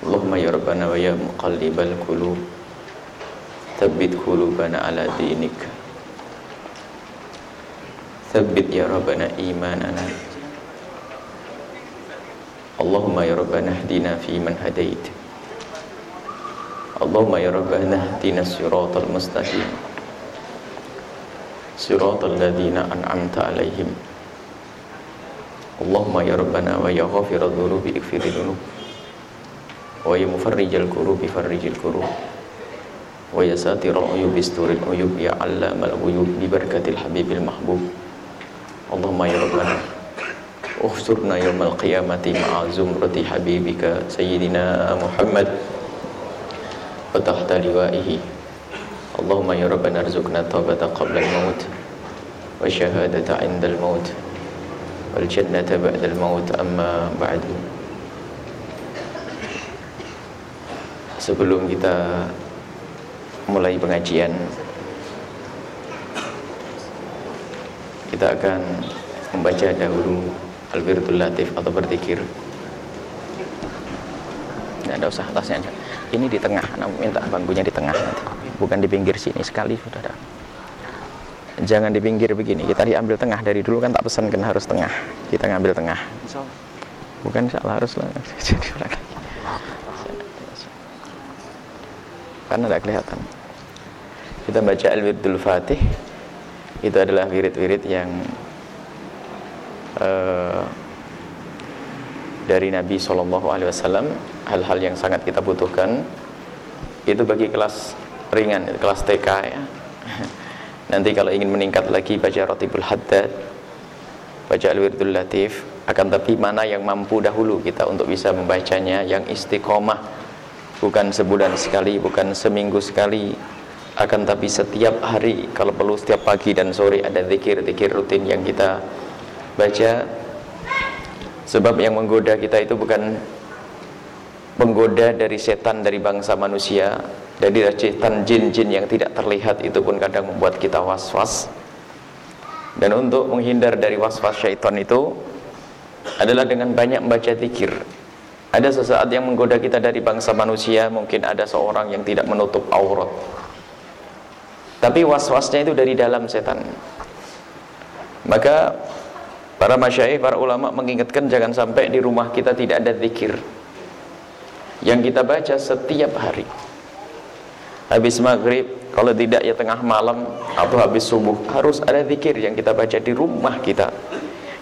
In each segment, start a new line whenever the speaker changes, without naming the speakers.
اللهم يا ربنا ويا مقلب القلوب. ثبت قلوبنا على دينك. ثبت يا ربنا إيماننا. اللهم يا ربنا اهدنا فيمن هديت. اللهم يا ربنا اهدنا الصراط المستقيم. صراط الذين أنعمت عليهم. اللهم يا ربنا ويا غافر الذنوب اغفر الذنوب ويا مفرج الكروب فرج الكروب. ويا ساتر العيوب استر العيوب يا علام الغيوب ببركة الحبيب المحبوب. اللهم يا ربنا احشرنا يوم القيامة مع زمرة حبيبك سيدنا محمد وتحت لوائه. اللهم يا ربنا ارزقنا التوبة قبل الموت والشهادة عند الموت والجنة بعد الموت أما بعد. Sebelum kita mulai pengajian Kita akan membaca dahulu Al-Wirdul Latif atau berzikir Tidak ada usah atasnya aja. Ini di tengah, minta bangkunya di tengah nanti. Bukan di pinggir sini sekali sudah ada. Jangan di pinggir begini Kita diambil tengah. Dari dulu kan tak pesankan harus tengah. Kita ngambil tengah. Bukan salah harus lah. Jadi lagi karena tidak kelihatan. Kita baca al-wirdul fatih. Itu adalah wirid-wirid yang uh, dari Nabi SAW hal-hal yang sangat kita butuhkan. Itu bagi kelas ringan kelas TK ya. Nanti kalau ingin meningkat lagi baca rotibul haddad baca al-wirdul latif. Akan tapi mana yang mampu dahulu kita untuk bisa membacanya yang istiqomah bukan sebulan sekali, bukan seminggu sekali. Akan tapi setiap hari kalau perlu setiap pagi dan sore ada zikir-zikir rutin yang kita baca. Sebab yang menggoda kita itu bukan penggoda dari setan dari bangsa manusia. Dari setan jin-jin yang tidak terlihat itu pun kadang membuat kita was-was. Dan untuk menghindar dari was-was syaitan itu adalah dengan banyak membaca zikir ada sesaat yang menggoda kita dari bangsa manusia, mungkin ada seorang yang tidak menutup aurat. Tapi was-wasnya itu dari dalam setan. Maka para masyaih, para ulama mengingatkan jangan sampai di rumah kita tidak ada zikir. Yang kita baca setiap hari. Habis maghrib, kalau tidak ya tengah malam atau habis subuh, harus ada zikir yang kita baca di rumah kita.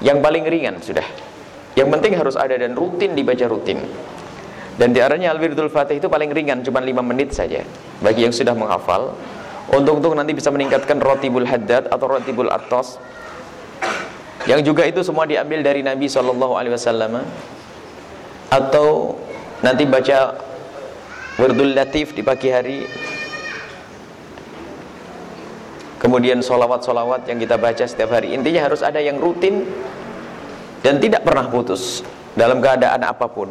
Yang paling ringan sudah. Yang penting harus ada dan rutin dibaca rutin. Dan di arahnya Al-Wirdul Fatih itu paling ringan, cuma 5 menit saja. Bagi yang sudah menghafal, untuk-untuk nanti bisa meningkatkan rotibul haddad atau rotibul atos. Yang juga itu semua diambil dari Nabi SAW. Atau nanti baca Wirdul Latif di pagi hari. Kemudian solawat-solawat yang kita baca setiap hari. Intinya harus ada yang rutin dan tidak pernah putus. Dalam keadaan apa pun.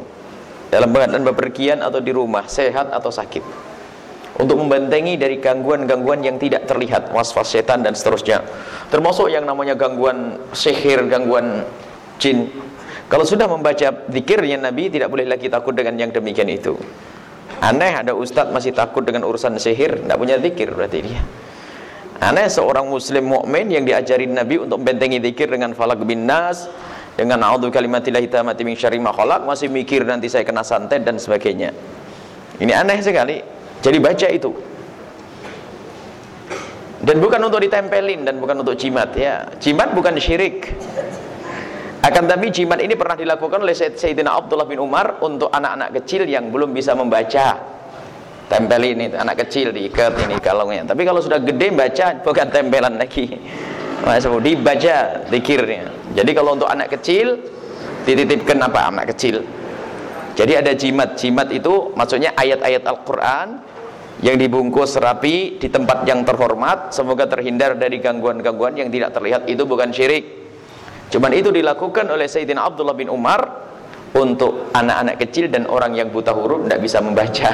Dalam keadaan bepergian atau di rumah sehat atau sakit. Untuk membentengi dari gangguan-gangguan yang tidak terlihat waswas setan dan seterusnya. Termasuk yang namanya gangguan sihir gangguan jin. Kalau sudah membaca zikirnya Nabi tidak boleh lagi takut dengan yang demikian itu. Aneh ada ustadz masih takut dengan urusan sihir tidak punya zikir berarti dia. Aneh seorang muslim mukmin yang diajarin Nabi untuk membentengi zikir dengan falak bin nas dengan a'udzu kalimatillahi tammati min syarri ma khalaq masih mikir nanti saya kena santet dan sebagainya. Ini aneh sekali. Jadi baca itu. Dan bukan untuk ditempelin dan bukan untuk jimat ya. Jimat bukan syirik. Akan tapi jimat ini pernah dilakukan oleh Sayyidina Abdullah bin Umar untuk anak-anak kecil yang belum bisa membaca. Tempelin itu anak kecil diikat ini kalungnya. Tapi kalau sudah gede baca bukan tempelan lagi. Masuk dibaca zikirnya. Jadi kalau untuk anak kecil dititipkan apa anak kecil. Jadi ada jimat. Jimat itu maksudnya ayat-ayat Al-Qur'an yang dibungkus rapi di tempat yang terhormat semoga terhindar dari gangguan-gangguan yang tidak terlihat itu bukan syirik. Cuman itu dilakukan oleh Sayyidina Abdullah bin Umar untuk anak-anak kecil dan orang yang buta huruf tidak bisa membaca.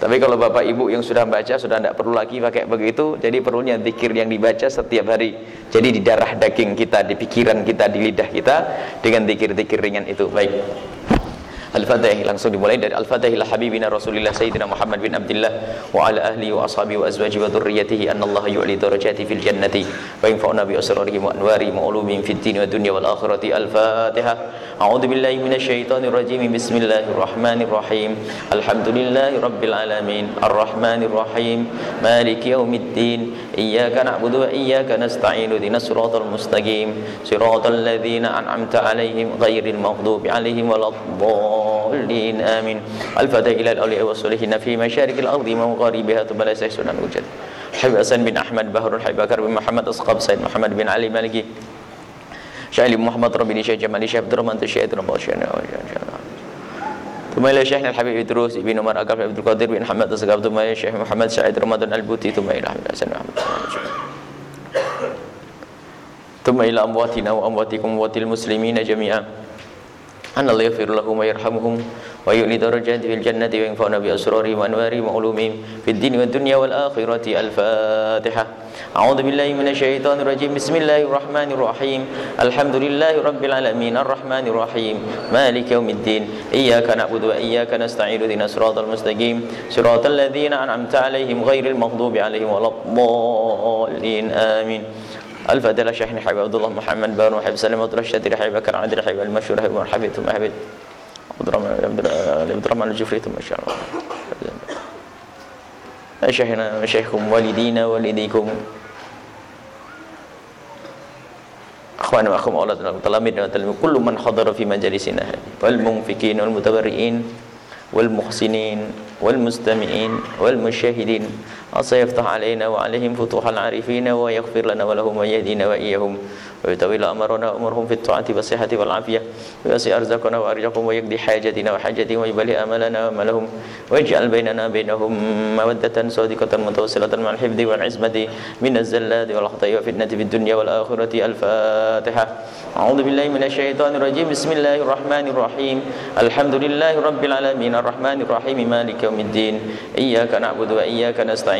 Tapi kalau bapak ibu yang sudah baca sudah tidak perlu lagi pakai begitu. Jadi perlunya zikir yang dibaca setiap hari. Jadi di darah daging kita, di pikiran kita, di lidah kita dengan zikir-zikir ringan itu. Baik. Al-Fatihah langsung dimulai dari Al-Fatihah ila habibina Rasulillah Sayyidina Muhammad bin Abdullah wa ala ahli wa ashabi wa azwaji wa dhurriyyatihi anna Allah yu'li darajati fil jannati wa yanfa'una bi asrarihi wa anwari wa ulumihim fid din wa dunya wal akhirati Al-Fatihah A'udzu billahi minasy syaithanir rajim Bismillahirrahmanirrahim Alhamdulillahi rabbil alamin Arrahmanir rahim Maliki yaumiddin Iyyaka na'budu wa iyyaka nasta'in Ihdinas siratal mustaqim Siratal ladzina an'amta 'alaihim ghairil maghdubi 'alaihim waladdallin الضالين آمين. الفتح إلى الأولياء والصالحين في مشارق الأرض ومغاربها ثم لا يسعون الوجد حبيب حسن بن أحمد بهر الحبيب بكر بن محمد أسقاب سيد محمد بن علي مالكي شايل محمد ربي شيخ جمالي شيخ عبد الرحمن الشيخ رمضان ثم إلى شيخنا الحبيب إدروس بن عمر أقرب عبد القادر بن محمد أسقاب ثم إلى شيخ محمد سعيد رمضان البوتي ثم إلى أحمد حسن محمد. ثم إلى أمواتنا وأمواتكم وأموات المسلمين جميعا. أن الله يغفر لهم ويرحمهم ويؤلي درجات في الجنة وينفعنا بأسرارهم وأنوارهم وعلومهم في الدين والدنيا والآخرة الفاتحة. أعوذ بالله من الشيطان الرجيم. بسم الله الرحمن الرحيم. الحمد لله رب العالمين. الرحمن الرحيم. مالك يوم الدين. إياك نعبد وإياك نستعين. اهدنا الصراط المستقيم. صراط الذين أنعمت عليهم غير المغضوب عليهم ولا الضالين. آمين. الفاتحة شيخنا حبيب عبد الله محمد بن وحبيب سلمة الشاتر حبيب بكر عادل حبيب المشهور حبيب حبيب ثم حبيب عبد الرحمن الجفري ثم إن شاء الله. شيخنا شيخكم والدينا والديكم. أخوانا وأخوهم أولادنا وتلاميذنا وتلاميذ كل من حضر في مجالسنا هذه. والمنفقين والمتبرئين والمحسنين والمستمعين والمشاهدين. عسى يفتح علينا وعليهم فتوح العارفين ويغفر لنا ولهم ويهدينا وإياهم. ويطول أمرنا وأمرهم في الطاعة والصحة والعافية. ويسع أرزاقنا وأرزاقهم ويقضي حاجتنا وحاجتهم ويبلي أملنا وأملهم. ويجعل بيننا بينهم مودة صادقة متوصلة مع الحفظ والعزمة من الزلات والخطأ وفتنة في الدنيا والآخرة الفاتحة. أعوذ بالله من الشيطان الرجيم. بسم الله الرحمن الرحيم. الحمد لله رب العالمين. الرحمن الرحيم. مالك يوم الدين. إياك نعبد وإياك نستعين.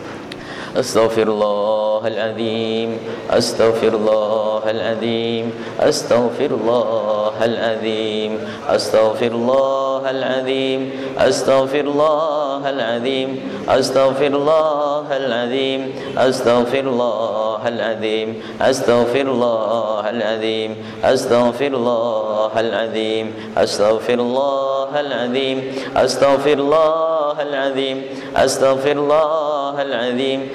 أستغفر الله العظيم أستغفر الله العظيم أستغفر الله العظيم أستغفر الله العظيم أستغفر الله العظيم أستغفر الله العظيم أستغفر الله العظيم أستغفر الله العظيم أستغفر الله العظيم أستغفر الله العظيم أستغفر الله العظيم أستغفر الله العظيم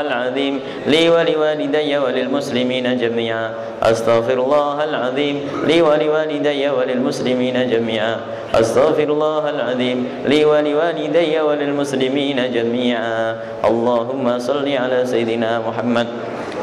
العظيم. لي ولوالدي وللمسلمين جميعا. أستغفر الله العظيم. لي ولوالدي وللمسلمين جميعا. أستغفر الله العظيم. لي ولوالدي وللمسلمين جميعا. اللهم صل على سيدنا محمد.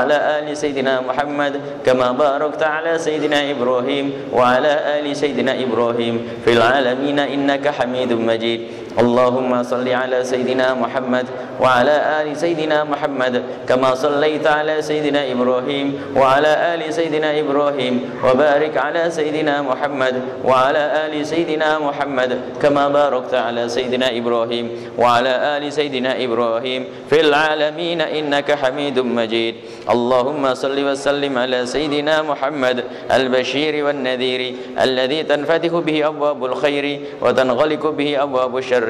وعلى آل سيدنا محمد كما باركت على سيدنا إبراهيم وعلى آل سيدنا إبراهيم في العالمين إنك حميد مجيد. اللهم صل على سيدنا محمد وعلى آل سيدنا محمد كما صليت على سيدنا إبراهيم وعلى آل سيدنا إبراهيم وبارك على سيدنا محمد وعلى آل سيدنا محمد كما باركت على سيدنا إبراهيم وعلى آل سيدنا إبراهيم في العالمين إنك حميد مجيد. اللهم صل وسلم على سيدنا محمد البشير والنذير الذي تنفتح به أبواب الخير وتنغلق به أبواب الشر.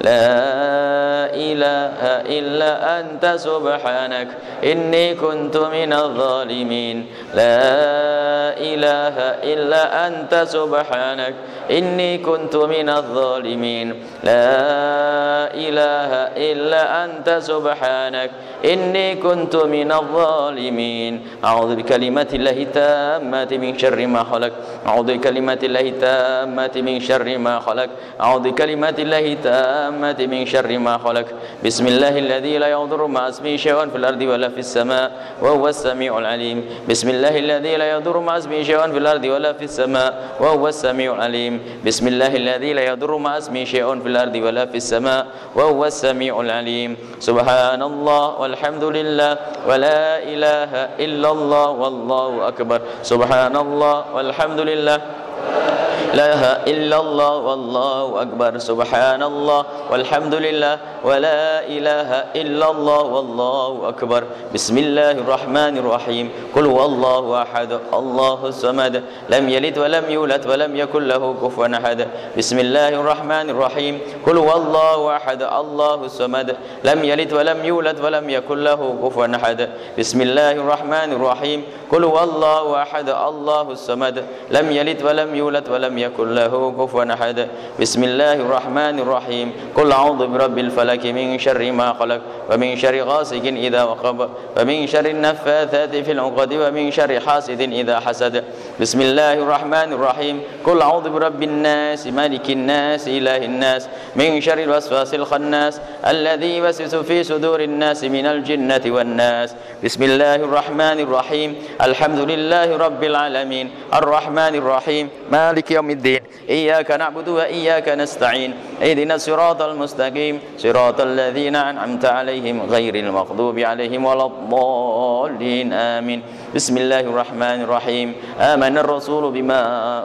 لا إله إلا أنت سبحانك إني كنت من الظالمين. لا إله إلا أنت سبحانك إني كنت من الظالمين. لا إله إلا أنت سبحانك إني كنت من الظالمين. أعوذ بكلمات الله التامات من شر ما خلق. أعوذ بكلمات الله التامات من شر ما خلق. أعوذ بكلمات الله التامات من شر ما خلق. بسم الله الذي لا يضر مع اسمه شيء في الأرض ولا في السماء وهو السميع العليم. بسم الله الذي لا يضر مع اسمه شيء في الأرض ولا في السماء وهو السميع العليم. بسم الله الذي لا يضر مع اسمه شيء في الأرض ولا في السماء وهو السميع العليم. سبحان الله والحمد لله ولا إله إلا الله والله أكبر. سبحان الله والحمد لله. إله إلا الله والله أكبر. سبحان الله والحمد لله ولا إله إلا الله والله أكبر. بسم الله الرحمن الرحيم قل هو الله أحد. الله الصمد. لم يلد ولم يولد ولم يكن له كفوا أحد. بسم الله الرحمن الرحيم قل هو الله أحد. الله الصمد. لم يلد ولم يولد ولم يكن له كفوا أحد. بسم الله الرحمن الرحيم قل هو الله أحد. الله الصمد. لم يلد ولم يولد ولم يكن له كفوا أحد. بسم الله الرحمن الرحيم. قل أعوذ برب الفلك من شر ما خلق ومن شر غاسق إذا وقب ومن شر النفاثات في العقد ومن شر حاسد إذا حسد. بسم الله الرحمن الرحيم. قل أعوذ برب الناس مالك الناس إله الناس من شر الوسواس الخناس الذي يوسوس في صدور الناس من الجنة والناس. بسم الله الرحمن الرحيم. الحمد لله رب العالمين. الرحمن الرحيم. مالك يوم الدين. إياك نعبد وإياك نستعين. اهدنا الصراط المستقيم. صراط الذين أنعمت عليهم غير المغضوب عليهم ولا الضالين. آمين. بسم الله الرحمن الرحيم. آمن الرسول بما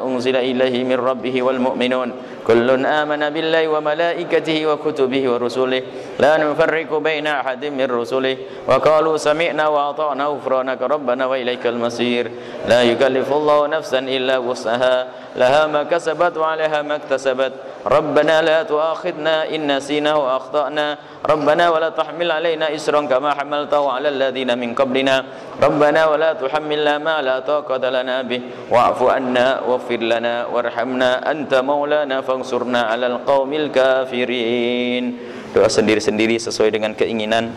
أنزل إليه من ربه والمؤمنون. كل آمن بالله وملائكته وكتبه ورسله. لا نفرق بين أحد من رسله. وقالوا سمعنا وأطعنا غفرانك. ربنا وإليك المصير. لا يكلف الله نفسا إلا وسعها. لها ما كسبت وعليها ما اكتسبت. ربنا لا تؤاخذنا إن نسينا وأخطأنا ربنا ولا تحمل علينا إسرا كما حملته على الذين من قبلنا. ربنا ولا تحملنا ما لا طاقة لنا به. واعف عنا واغفر لنا وارحمنا. أنت مولانا fangsurna 'alal qawmil kafirin. Doa sendiri-sendiri sesuai dengan keinginan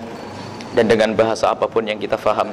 dan dengan bahasa apa pun yang kita faham.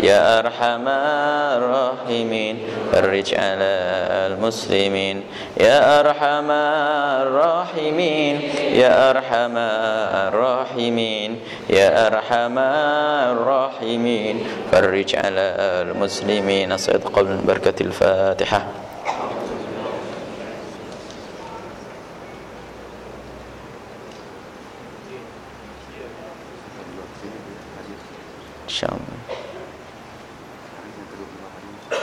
يا أرحم الراحمين فرج على المسلمين. يا أرحم الراحمين يا أرحم الراحمين يا أرحم الراحمين. فرج على المسلمين صدق بركة الفاتحة. Allah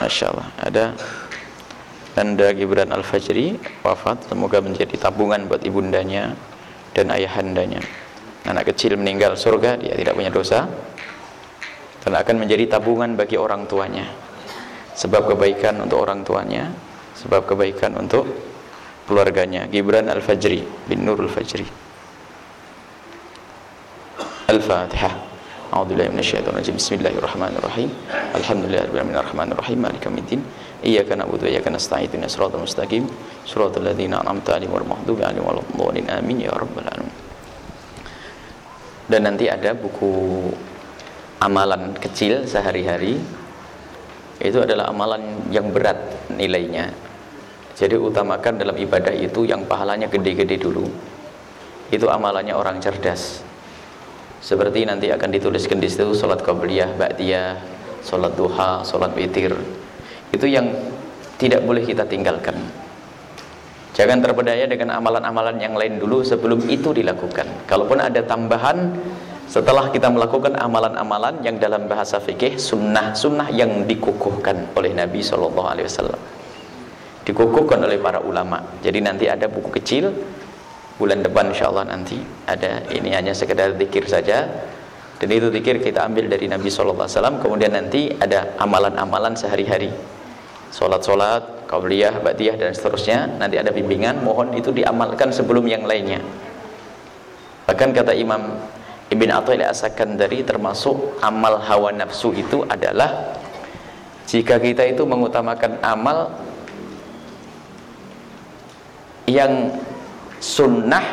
Masya Allah Ada Nanda Gibran Al-Fajri Wafat. Semoga menjadi tabungan buat ibundanya Dan ayahandanya. Anak kecil meninggal surga Dia tidak punya dosa. Dan akan menjadi tabungan bagi orang tuanya. Sebab kebaikan untuk orang tuanya Sebab kebaikan untuk keluarganya. Gibran Al-Fajri Bin Nur Al-Fajri Al-Fatihah Bismillahirrahmanirrahim. Amin ya alamin. Dan nanti ada buku amalan kecil sehari-hari. Itu adalah amalan yang berat nilainya. Jadi utamakan dalam ibadah itu yang pahalanya gede-gede dulu. Itu amalannya orang cerdas seperti nanti akan dituliskan di situ salat qabliyah, ba'diyah, salat duha, salat witir. Itu yang tidak boleh kita tinggalkan. Jangan terpedaya dengan amalan-amalan yang lain dulu sebelum itu dilakukan. Kalaupun ada tambahan setelah kita melakukan amalan-amalan yang dalam bahasa fikih sunnah-sunnah yang dikukuhkan oleh Nabi Shallallahu Alaihi Wasallam, dikukuhkan oleh para ulama. Jadi nanti ada buku kecil bulan depan insyaallah nanti ada. Ini hanya sekedar zikir saja. Dan itu zikir kita ambil dari Nabi sallallahu alaihi wasallam. Kemudian nanti ada amalan-amalan sehari-hari. Salat-salat qabliyah ba'diyah dan seterusnya. Nanti ada bimbingan. Mohon itu diamalkan sebelum yang lainnya. Bahkan kata Imam Ibn Athaillah As-Sakandari termasuk amal hawa nafsu itu adalah jika kita itu mengutamakan amal yang sunnah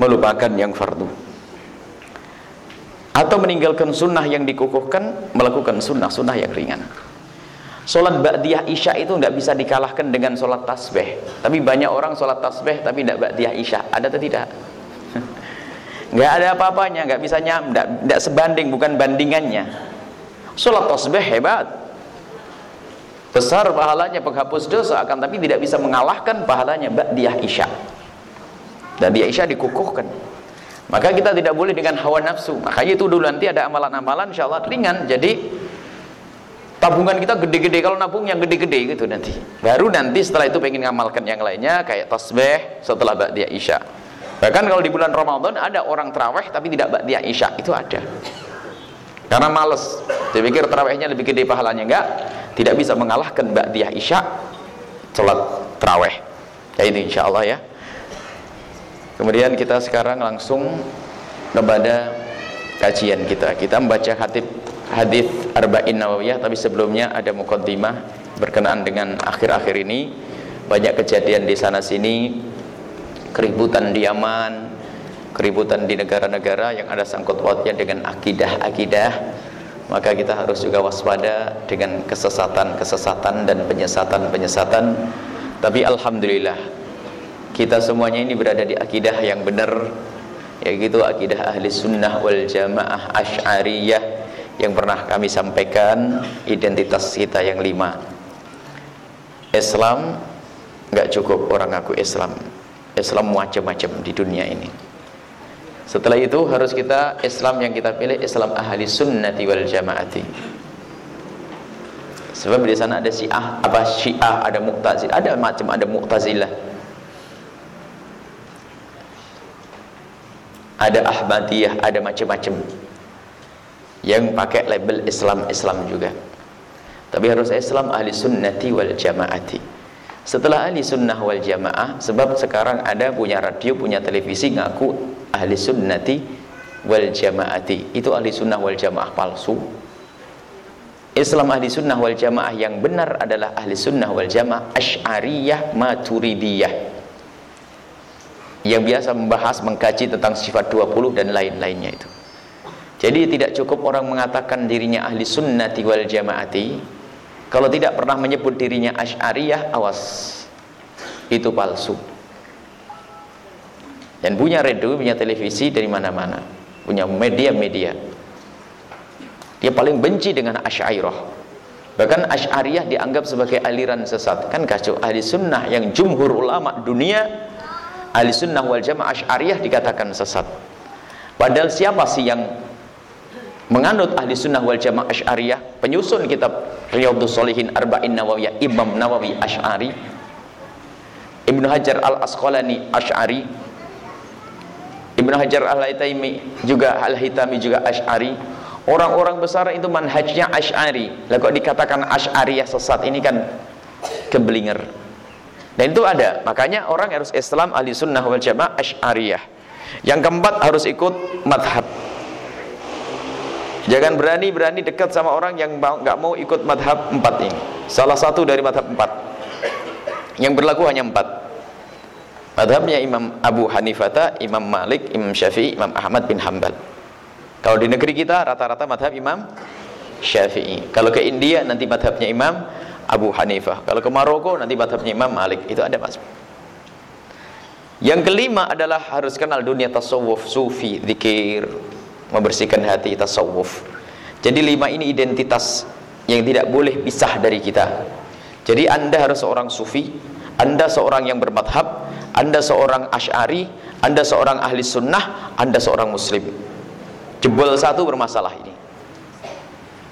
melupakan yang fardu atau meninggalkan sunnah yang dikukuhkan melakukan sunnah-sunnah yang ringan Sholat Ba'diyah Isya itu nggak bisa dikalahkan dengan sholat tasbih. Tapi banyak orang sholat tasbih tapi tidak Ba'diyah Isya. Ada atau tidak? nggak ada apa-apanya, nggak bisa nyam, nggak sebanding, bukan bandingannya. Sholat tasbih hebat. Besar pahalanya penghapus dosa akan tapi tidak bisa mengalahkan pahalanya Ba'diyah Isya dan di Aisyah dikukuhkan. Maka kita tidak boleh dengan hawa nafsu. Makanya itu dulu nanti ada amalan-amalan insya Allah ringan. Jadi tabungan kita gede-gede. Kalau nabung yang gede-gede gitu nanti. Baru nanti setelah itu pengen ngamalkan yang lainnya kayak tasbih setelah ba'diyah isya bahkan kalau di bulan Ramadan ada orang terawih tapi tidak ba'diyah isya itu ada. Karena males. Dia pikir terawihnya lebih gede pahalanya. Enggak. Tidak bisa mengalahkan ba'diyah isya sholat terawih. Ya ini insya Allah ya Kemudian kita sekarang langsung kepada kajian kita. Kita membaca hadis hadis Arba'in Nawawiyah tapi sebelumnya ada mukaddimah berkenaan dengan akhir-akhir ini. Banyak kejadian di sana sini keributan di Yaman, keributan di negara-negara yang ada sangkut pautnya dengan akidah-akidah. Maka kita harus juga waspada dengan kesesatan-kesesatan dan penyesatan-penyesatan. Tapi alhamdulillah kita semuanya ini berada di akidah yang benar yaitu akidah ahli sunnah wal jamaah ash'ariyah yang pernah kami sampaikan identitas kita yang lima. Islam nggak cukup orang ngaku Islam. Islam macam-macam di dunia ini. Setelah itu harus kita Islam yang kita pilih Islam ahli sunnati wal jamaati. Sebab di sana ada syiah apa syiah ada mu'tazil ada macam ada mu'tazilah ada Ahmadiyah, ada macam-macam. Yang pakai label Islam-Islam juga. Tapi harus Islam ahli sunnati wal jamaati. Setelah ahli sunnah wal jamaah sebab sekarang ada punya radio, punya televisi ngaku ahli sunnati wal jamaati. Itu ahli sunnah wal jamaah palsu. Islam ahli sunnah wal jamaah yang benar adalah ahli sunnah wal jamaah ash'ariyah maturidiyah yang biasa membahas mengkaji tentang sifat 20 dan lain-lainnya itu. Jadi tidak cukup orang mengatakan dirinya ahli sunnati wal jamaati kalau tidak pernah menyebut dirinya asy'ariyah awas itu palsu. Dan punya radio, punya televisi dari mana-mana punya media-media. Dia paling benci dengan asy'ariyah. Bahkan asy'ariyah dianggap sebagai aliran sesat. Kan kacau ahli sunnah yang jumhur ulama dunia ahli sunnah wal jamaah asyariyah dikatakan sesat. Padahal siapa sih yang menganut ahli sunnah wal jamaah asyariyah? Penyusun kitab Riyadhus Shalihin Arba'in Nawawiyah Imam Nawawi Asy'ari. Ibnu Hajar Al-Asqalani Asy'ari. Ibnu Hajar Al-Haitami juga Al-Hitami juga Asy'ari. Orang-orang besar itu manhajnya Asy'ari. Lah kok dikatakan Asy'ariyah sesat? Ini kan keblinger dan itu ada. Makanya orang harus Islam ahli sunnah wal jamaah asy'ariyah. Yang keempat harus ikut madhab. Jangan berani-berani dekat sama orang yang nggak mau ikut madhab empat ini. Salah satu dari madhab empat. Yang berlaku hanya empat. Madhabnya Imam Abu Hanifah Imam Malik, Imam Syafi'i, Imam Ahmad bin Hambal kalau di negeri kita rata-rata madhab Imam Syafi'i. Kalau ke India nanti madhabnya Imam Abu Hanifah. Kalau ke Maroko nanti madhabnya Imam Malik. Itu ada mas yang kelima adalah harus kenal dunia tasawuf sufi, zikir membersihkan hati tasawuf. Jadi lima ini identitas yang tidak boleh pisah dari kita. Jadi anda harus seorang sufi anda seorang yang bermadhab anda seorang ash'ari anda seorang ahli sunnah anda seorang muslim. Jebol satu bermasalah ini.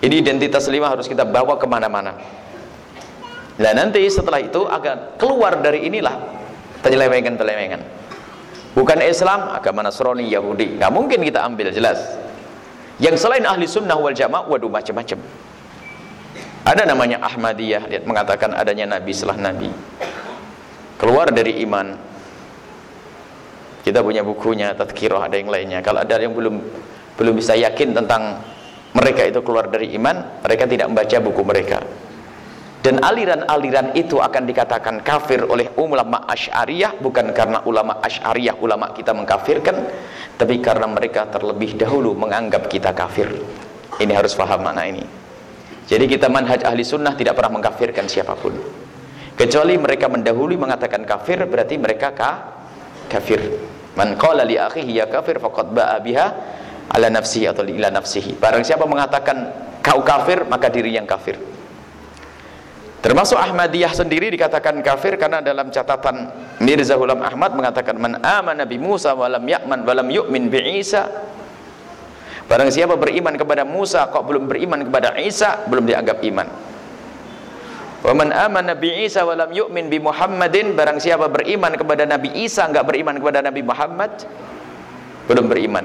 Ini identitas lima harus kita bawa ke mana-mana Nah nanti setelah itu akan keluar dari inilah penyelewengan-penyelewengan. Bukan Islam, agama Nasrani, Yahudi. Nggak mungkin kita ambil jelas. Yang selain ahli sunnah wal jamaah, waduh macam-macam. Ada namanya Ahmadiyah, lihat mengatakan adanya Nabi setelah Nabi. Keluar dari iman. Kita punya bukunya, Tadkirah, ada yang lainnya. Kalau ada yang belum belum bisa yakin tentang mereka itu keluar dari iman, mereka tidak membaca buku mereka dan aliran-aliran itu akan dikatakan kafir oleh ulama asyariyah bukan karena ulama asyariyah ulama kita mengkafirkan tapi karena mereka terlebih dahulu menganggap kita kafir. Ini harus paham makna ini. Jadi kita manhaj ahli sunnah tidak pernah mengkafirkan siapa pun. Kecuali mereka mendahului mengatakan kafir berarti mereka ka kafir. Man qala li akhihi ya kafir faqad ba'a biha ala nafsihi atau ila nafsihi. Barang siapa mengatakan kau kafir maka diri yang kafir Termasuk Ahmadiyah sendiri dikatakan kafir karena dalam catatan Mirza Hulam Ahmad mengatakan man amana bi Musa walam ya'man walam yu'min bi Isa. Barang siapa beriman kepada Musa kok belum beriman kepada Isa belum dianggap iman. Wa man amana bi Isa walam yu'min bi Muhammadin barang siapa beriman kepada Nabi Isa enggak beriman kepada Nabi Muhammad belum beriman.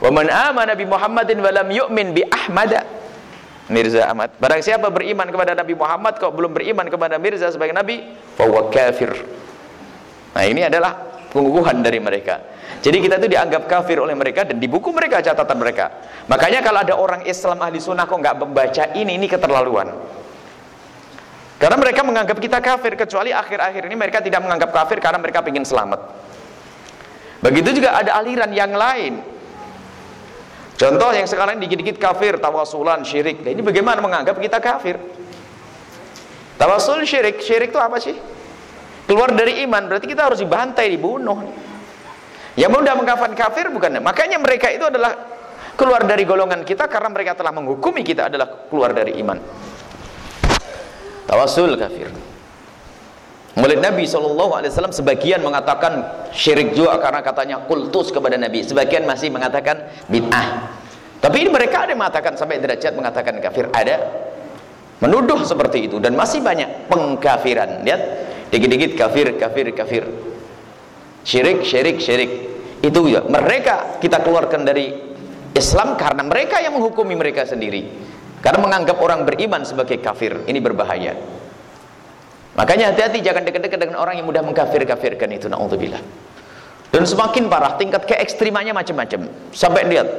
Wa man amana bi Muhammadin walam yu'min bi Ahmad Mirza Ahmad barang siapa beriman kepada Nabi Muhammad kok belum beriman kepada Mirza sebagai nabi fa kafir Nah ini adalah pengukuhan dari mereka. Jadi kita itu dianggap kafir oleh mereka dan di buku mereka catatan mereka. Makanya kalau ada orang Islam ahli sunnah kok nggak membaca ini, ini keterlaluan. Karena mereka menganggap kita kafir kecuali akhir-akhir ini mereka tidak menganggap kafir karena mereka ingin selamat. Begitu juga ada aliran yang lain. Contoh yang sekarang dikit-dikit kafir, tawasulan, syirik. Nah, ini bagaimana menganggap kita kafir? Tawasul syirik, syirik itu apa sih? keluar dari iman berarti kita harus dibantai dibunuh yang mudah mengkafan kafir bukan makanya mereka itu adalah keluar dari golongan kita karena mereka telah menghukumi kita adalah keluar dari iman tawasul kafir Mulai Nabi SAW sebagian mengatakan syirik juga karena katanya kultus kepada Nabi. Sebagian masih mengatakan bid'ah. Tapi ini mereka ada yang mengatakan sampai derajat mengatakan kafir. Ada. Menuduh seperti itu. Dan masih banyak pengkafiran. Lihat. Dikit-dikit kafir kafir kafir. Syirik syirik syirik. Itu ya mereka kita keluarkan dari Islam karena mereka yang menghukumi mereka sendiri. Karena menganggap orang beriman sebagai kafir. Ini berbahaya makanya hati-hati jangan dekat-dekat dengan orang yang mudah mengkafir-kafirkan itu na'udzubillah. Dan semakin parah tingkat keekstrimannya macam-macam. Sampai lihat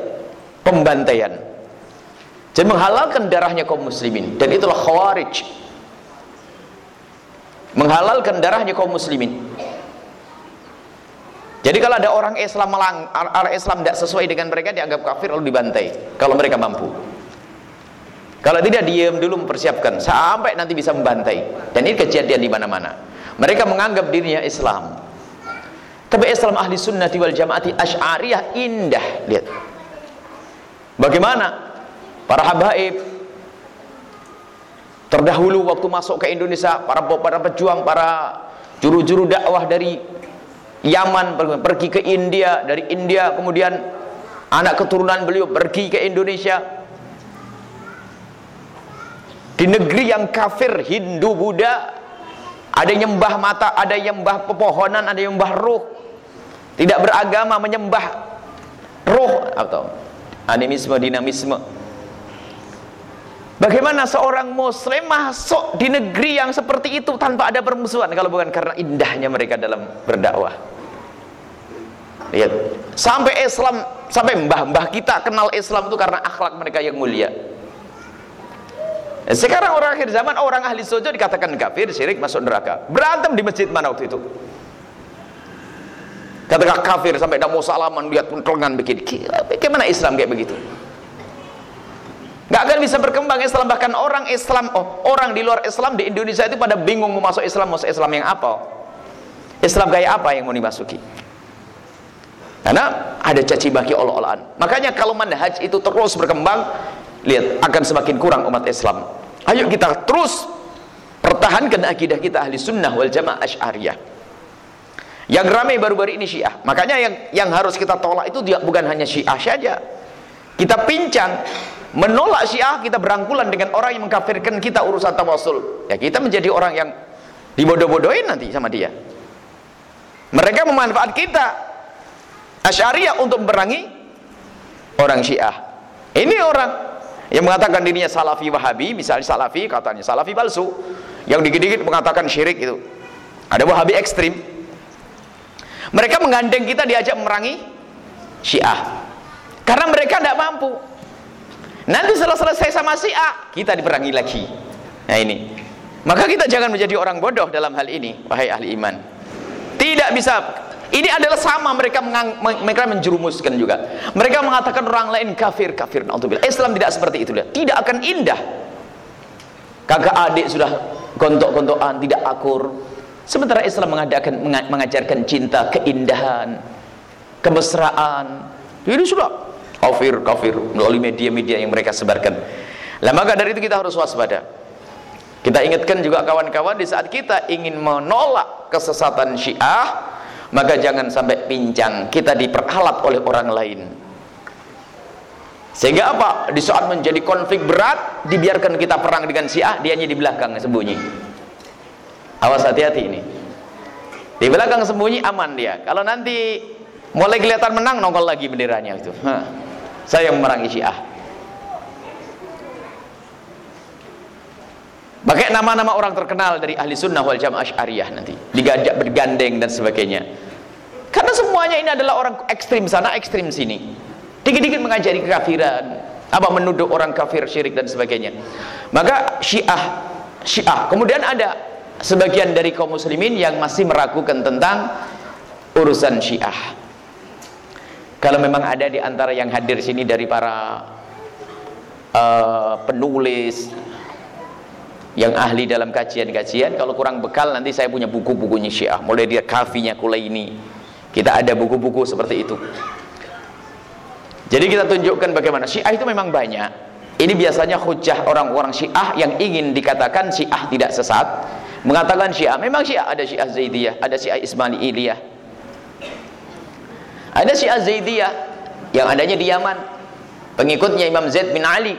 pembantaian. Dan menghalalkan darahnya kaum muslimin. Dan itulah khawarij. Menghalalkan darahnya kaum muslimin. Jadi kalau ada orang Islam melang, orang Islam tidak sesuai dengan mereka dianggap kafir lalu dibantai. Kalau mereka mampu kalau tidak diam dulu mempersiapkan. Sampai nanti bisa membantai. Dan ini kejadian di mana-mana. Mereka menganggap dirinya Islam. Tapi Islam ahli sunnati wal jamaati asy'ariyah indah. Lihat. Bagaimana para habaib terdahulu waktu masuk ke Indonesia para para pejuang para juru-juru dakwah dari Yaman pergi ke India dari India kemudian anak keturunan beliau pergi ke Indonesia di negeri yang kafir Hindu Buddha ada yang nyembah mata ada yang nyembah pepohonan ada yang nyembah roh tidak beragama menyembah roh atau animisme dinamisme Bagaimana seorang muslim masuk di negeri yang seperti itu tanpa ada permusuhan kalau bukan karena indahnya mereka dalam berdakwah. Lihat, sampai Islam, sampai mbah-mbah kita kenal Islam itu karena akhlak mereka yang mulia. Sekarang orang akhir zaman orang ahli sojo dikatakan kafir, syirik, masuk neraka. Berantem di masjid mana waktu itu? Katakan kafir sampai tidak mau salaman lihat pun lengan begini. Bagaimana Islam kayak begitu? nggak akan bisa berkembang Islam bahkan orang Islam oh, orang di luar Islam di Indonesia itu pada bingung mau masuk Islam masuk Islam yang apa Islam gaya apa yang mau dimasuki karena ada caci baki olah-olahan makanya kalau manhaj itu terus berkembang lihat akan semakin kurang umat Islam. Ayo kita terus pertahankan akidah kita ahli sunnah wal jamaah asy'ariyah. Yang ramai baru-baru ini syiah. Makanya yang yang harus kita tolak itu bukan hanya syiah saja. Kita pincang menolak syiah kita berangkulan dengan orang yang mengkafirkan kita urusan tawasul. Ya kita menjadi orang yang dibodoh-bodohin nanti sama dia. Mereka memanfaat kita asyariah untuk memerangi orang syiah. Ini orang yang mengatakan dirinya salafi wahabi misalnya salafi katanya salafi palsu yang dikit-dikit mengatakan syirik itu ada wahabi ekstrim mereka menggandeng kita diajak memerangi syiah karena mereka tidak mampu Nanti setelah selesai sama si A, kita diperangi lagi. Nah ini. Maka kita jangan menjadi orang bodoh dalam hal ini, wahai ahli iman. Tidak bisa. Ini adalah sama mereka mengang, mereka menjerumuskan juga. Mereka mengatakan orang lain kafir, kafir. Islam tidak seperti itu. Tidak akan indah. Kakak adik sudah gontok-gontokan, tidak akur. Sementara Islam mengadakan mengajarkan cinta, keindahan, kemesraan. Ini sudah kafir kafir melalui media-media yang mereka sebarkan lah maka dari itu kita harus waspada kita ingatkan juga kawan-kawan di saat kita ingin menolak kesesatan syiah maka jangan sampai pincang kita diperalat oleh orang lain. Sehingga apa? di saat menjadi konflik berat dibiarkan kita perang dengan syiah dia hanya di belakang sembunyi. Awas hati-hati ini. Di belakang sembunyi aman dia. Kalau nanti mulai kelihatan menang nongol lagi benderanya itu. Hah. saya memerangi syiah pakai nama-nama orang terkenal dari ahli sunnah wal jamaah syariah nanti. Digajak bergandeng dan sebagainya. Karena semuanya ini adalah orang ekstrim sana ekstrim sini. Dikit-dikit mengajari kekafiran apa menuduh orang kafir syirik dan sebagainya. Maka syiah syiah. Kemudian ada sebagian dari kaum muslimin yang masih meragukan tentang urusan syiah. Kalau memang ada di antara yang hadir sini dari para uh, penulis yang ahli dalam kajian-kajian kalau kurang bekal nanti saya punya buku-bukunya syiah. Mulai dia kafinya ini kita ada buku-buku seperti itu. Jadi kita tunjukkan bagaimana. Syiah itu memang banyak. Ini biasanya hujah orang-orang syiah yang ingin dikatakan syiah tidak sesat. Mengatakan syiah memang syiah. Ada syiah zaidiyah ada syiah ismailiyah. Ada syiah zaidiyah yang adanya di Yaman. Pengikutnya Imam Zaid bin Ali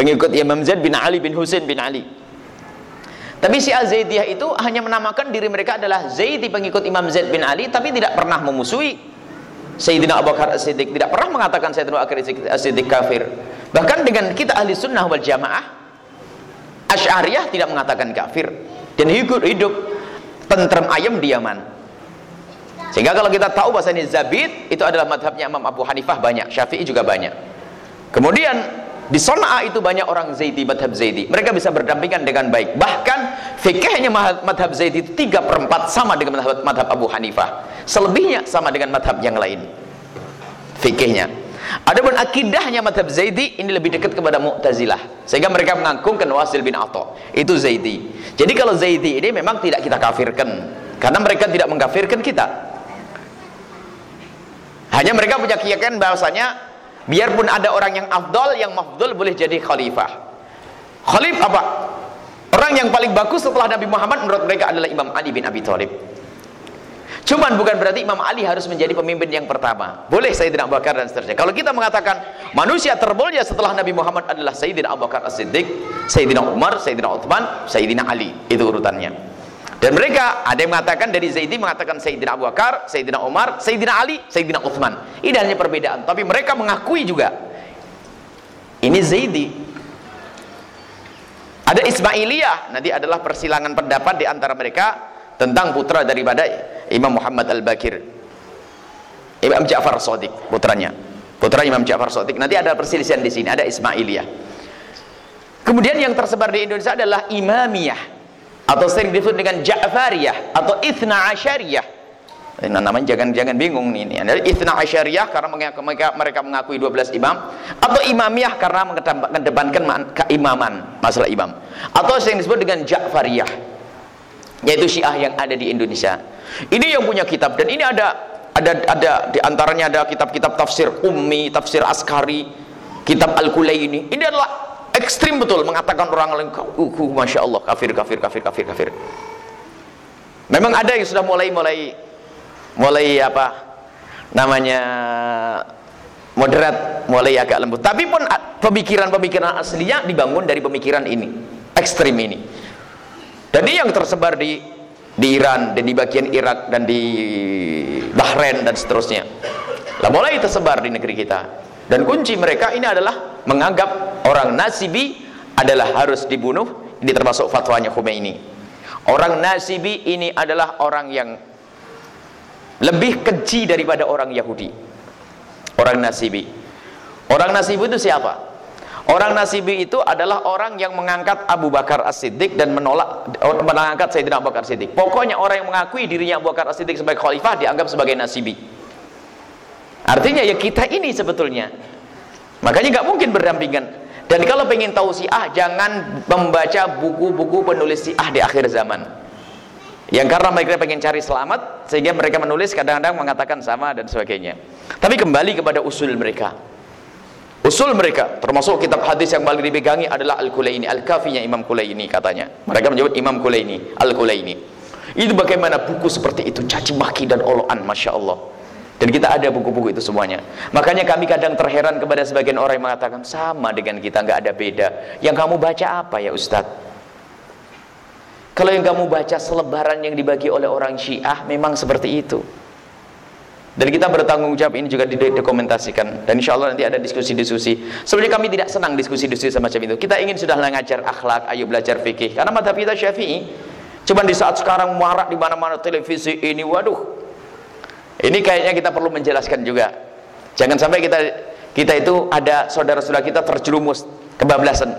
pengikut Imam Zaid bin Ali bin Husain bin Ali. Tapi Syiah Zaidiyah itu hanya menamakan diri mereka adalah Zaidi pengikut Imam Zaid bin Ali tapi tidak pernah memusuhi Sayyidina Abu Bakar As-Siddiq. Tidak pernah mengatakan Sayyidina Abu Bakar As-Siddiq kafir. Bahkan dengan kita ahli sunnah wal jamaah Asy'ariyah tidak mengatakan kafir. Dan hidup hidup tentrem ayam di Yaman. Sehingga kalau kita tahu bahasa ini Zabid itu adalah madhabnya Imam Abu Hanifah banyak Syafi'i juga banyak. Kemudian di Son'a itu banyak orang Zaidi, madhab Zaidi. Mereka bisa berdampingan dengan baik. Bahkan fikihnya madhab Zaidi itu 3 per 4 sama dengan madhab, madhab Abu Hanifah. Selebihnya sama dengan madhab yang lain. Fikihnya. Adapun akidahnya madhab Zaidi ini lebih dekat kepada Mu'tazilah. Sehingga mereka mengagungkan Wasil bin Atta. Itu Zaidi. Jadi kalau Zaidi ini memang tidak kita kafirkan. Karena mereka tidak mengkafirkan kita. Hanya mereka punya keyakinan bahwasanya biarpun ada orang yang afdol yang mafdol boleh jadi khalifah. Khalif apa? orang yang paling bagus setelah Nabi Muhammad menurut mereka adalah Imam Ali bin Abi Thalib. Cuman bukan berarti Imam Ali harus menjadi pemimpin yang pertama. Boleh Sayyidina Abu Bakar dan seterusnya. Kalau kita mengatakan manusia termulia setelah Nabi Muhammad adalah Sayyidina Abu Bakar As-Siddiq Sayyidina Umar, Sayyidina Uthman Sayyidina Ali. Itu urutannya dan mereka ada yang mengatakan dari Zaidi mengatakan Sayyidina Abu Bakar, Sayyidina Umar, Sayyidina Ali, Sayyidina Uthman. Ini hanya perbedaan, tapi mereka mengakui juga ini Zaidi. Ada Ismailiyah, nanti adalah persilangan pendapat di antara mereka tentang putra daripada Imam Muhammad Al-Bakir. Imam Ja'far Shadiq putranya. Putra Imam Ja'far Shadiq. Nanti ada perselisihan di sini, ada Ismailiyah. Kemudian yang tersebar di Indonesia adalah Imamiyah atau sering disebut dengan Ja'fariyah atau Ithna Asyariyah. Nah, namanya jangan jangan bingung nih ini ada Ithna Asyariyah karena mereka, mereka mengakui 12 imam. Atau Imamiyah karena mengedepankan keimaman masalah imam. Atau sering disebut dengan Ja'fariyah yaitu Syiah yang ada di Indonesia. Ini yang punya kitab dan ini ada ada ada di antaranya ada kitab-kitab tafsir Ummi, tafsir Askari, kitab Al-Kulaini. Ini adalah ekstrim betul mengatakan orang lain uh, uh, masya Allah kafir kafir kafir kafir kafir. Memang ada yang sudah mulai mulai mulai apa namanya moderat mulai agak lembut. Tapi pun pemikiran-pemikiran aslinya dibangun dari pemikiran ini ekstrim ini. Ini yang tersebar di di Iran dan di bagian Irak dan di Bahrain dan seterusnya lah mulai tersebar di negeri kita dan kunci mereka ini adalah menganggap orang nasibi adalah harus dibunuh. Ini termasuk fatwanya Khomeini. Orang nasibi ini adalah orang yang lebih keji daripada orang Yahudi. Orang nasibi. Orang nasibi itu siapa? orang nasibi itu adalah orang yang mengangkat Abu Bakar As-Siddiq dan menolak mengangkat Sayyidina Abu Bakar As-Siddiq. Pokoknya orang yang mengakui dirinya Abu Bakar As-Siddiq sebagai khalifah dianggap sebagai nasibi artinya ya kita ini sebetulnya. Makanya nggak mungkin berdampingan. Dan kalau pengen tahu siah jangan membaca buku-buku penulis siah di akhir zaman. Yang karena mereka pengen cari selamat sehingga mereka menulis kadang-kadang mengatakan sama dan sebagainya. Tapi kembali kepada usul mereka. Usul mereka termasuk kitab hadis yang paling dipegangi adalah Al-Kulaini Al-Kafinya Imam Kulaini katanya. Mereka menyebut Imam Kulaini Al-Kulaini. Itu bagaimana buku seperti itu caci maki dan oloan Masya Allah dan kita ada buku-buku itu semuanya. Makanya kami kadang terheran kepada sebagian orang yang mengatakan sama dengan kita nggak ada beda. Yang kamu baca apa ya Ustadz kalau yang kamu baca selebaran yang dibagi oleh orang syiah memang seperti itu. Dan kita bertanggung jawab ini juga didokumentasikan. Dan insya Allah nanti ada diskusi-diskusi. Sebenarnya kami tidak senang diskusi-diskusi semacam itu. Kita ingin sudah mengajar akhlak ayo belajar fikih. Karena madhab kita syafi'i. Cuman di saat sekarang marak di mana-mana televisi ini waduh ini kayaknya kita perlu menjelaskan juga. Jangan sampai kita kita itu ada saudara-saudara kita terjerumus kebablasan.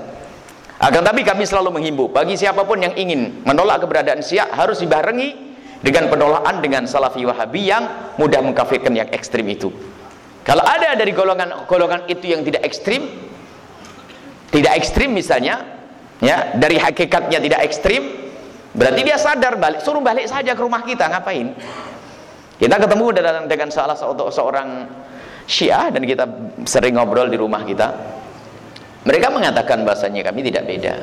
Akan tapi kami selalu menghimbau bagi siapa pun yang ingin menolak keberadaan syiah harus dibarengi dengan penolakan dengan salafi wahabi yang mudah mengkafirkan yang ekstrim itu. Kalau ada dari golongan-golongan itu yang tidak ekstrim tidak ekstrim misalnya ya dari hakikatnya tidak ekstrim berarti dia sadar balik suruh balik saja ke rumah kita ngapain kita ketemu dengan, dengan salah seorang syiah dan kita sering ngobrol di rumah kita mereka mengatakan bahasanya kami tidak beda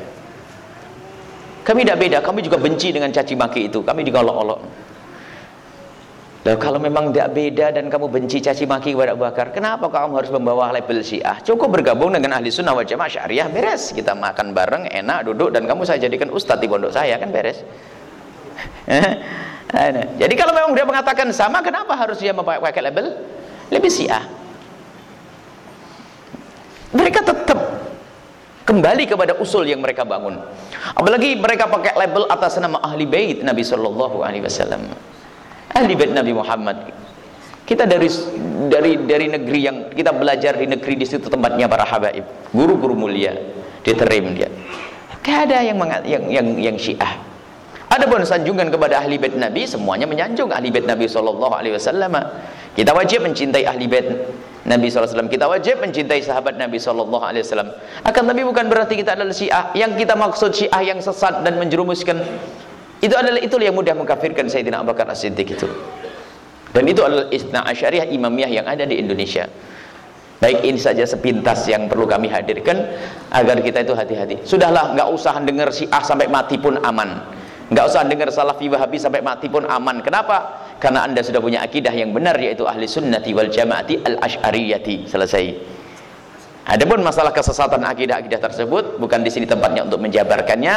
kami tidak beda, kami juga benci dengan caci maki itu. Kami digolok-olok. Lalu kalau memang tidak beda dan kamu benci caci maki kepada Abu Bakar, kenapa kamu harus membawa label Syiah? Cukup bergabung dengan ahli sunnah wal jamaah syariah, beres. Kita makan bareng, enak, duduk dan kamu saya jadikan ustadz di pondok saya, kan beres. Jadi kalau memang dia mengatakan sama, kenapa harus dia memakai label? Lebih Syiah. Mereka tetap kembali kepada usul yang mereka bangun. Apalagi mereka pakai label atas nama ahli bait Nabi Shallallahu Alaihi Wasallam. Ahli bait Nabi Muhammad. Kita dari dari dari negeri yang kita belajar di negeri di situ tempatnya para habaib, guru-guru mulia, diterim dia. Gak ada yang yang yang yang syiah. Ada pun sanjungan kepada ahli bait Nabi, semuanya menyanjung ahli bait Nabi Shallallahu Alaihi Wasallam. Kita wajib mencintai ahli bait Nabi SAW kita wajib mencintai sahabat Nabi SAW akan tapi bukan berarti kita adalah syiah. Yang kita maksud syiah yang sesat dan menjerumuskan itu adalah itu yang mudah mengkafirkan Sayyidina Abu Bakar As-Siddiq itu. Dan itu adalah isna asyariah imamiyah yang ada di Indonesia. Baik ini saja sepintas yang perlu kami hadirkan agar kita itu hati-hati. Sudahlah nggak usah dengar syiah sampai mati pun aman nggak usah dengar salafi wahabi sampai mati pun aman kenapa? karena anda sudah punya akidah yang benar yaitu ahli sunnati wal jamaati al ash'ariyati selesai Adapun masalah kesesatan akidah-akidah tersebut bukan di sini tempatnya untuk menjabarkannya,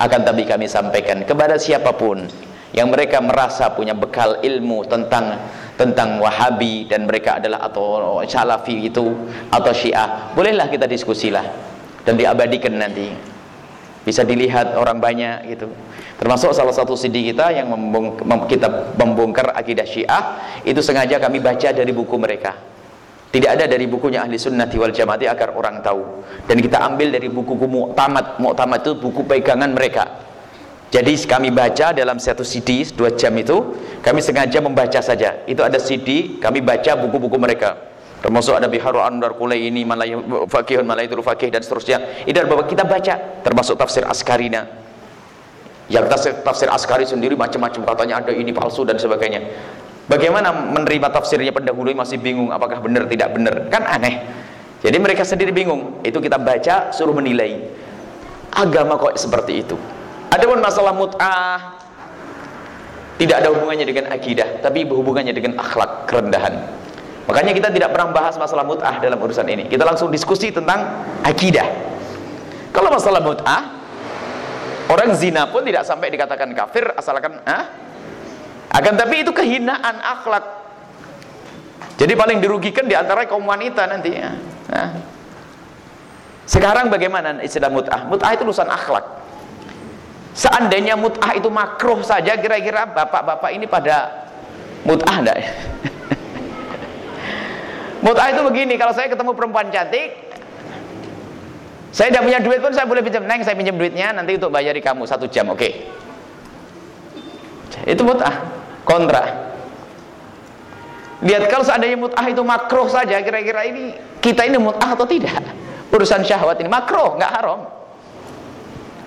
akan tapi kami sampaikan kepada siapa pun yang mereka merasa punya bekal ilmu tentang tentang Wahabi dan mereka adalah atau Salafi itu atau Syiah, bolehlah kita diskusilah dan diabadikan nanti. Bisa dilihat orang banyak gitu. Termasuk salah satu CD kita yang membong, mem, kita membongkar akidah syiah itu sengaja kami baca dari buku mereka. Tidak ada dari bukunya ahli sunnati wal jamaati agar orang tahu. Dan kita ambil dari buku-buku mu'tamad. Mu'tamad itu buku pegangan mereka. Jadi kami baca dalam satu CD dua jam itu kami sengaja membaca saja. Itu ada CD kami baca buku-buku mereka termasuk ada biharu anwar kulai ini malay fakihun malaytul fakih dan seterusnya. Itu kita baca termasuk tafsir askarina. Yang tafsir, tafsir Askari sendiri macam-macam katanya ada ini palsu dan sebagainya. Bagaimana menerima tafsirnya pendahulu masih bingung apakah benar tidak benar? Kan aneh. Jadi mereka sendiri bingung. Itu kita baca suruh menilai. Agama kok seperti itu? Ada pun masalah mut'ah tidak ada hubungannya dengan akidah tapi berhubungannya dengan akhlak kerendahan makanya kita tidak pernah bahas masalah mut'ah dalam urusan ini kita langsung diskusi tentang akidah kalau masalah mut'ah Orang zina pun tidak sampai dikatakan kafir asalkan ah? Akan tapi itu kehinaan akhlak. Jadi paling dirugikan di antara kaum wanita nanti ya. Nah. Sekarang bagaimana istilah mut'ah? Mut'ah itu urusan akhlak. Seandainya mut'ah itu makruh saja kira-kira bapak-bapak ini pada mut'ah enggak? mut'ah itu begini, kalau saya ketemu perempuan cantik, saya tidak punya duit pun saya boleh pinjam. Neng, saya pinjam duitnya nanti untuk bayari kamu satu jam, oke? Okay. Itu mut'ah, kontra. Lihat kalau seandainya mut'ah itu makruh saja, kira-kira ini kita ini mut'ah atau tidak? Urusan syahwat ini makruh, nggak haram.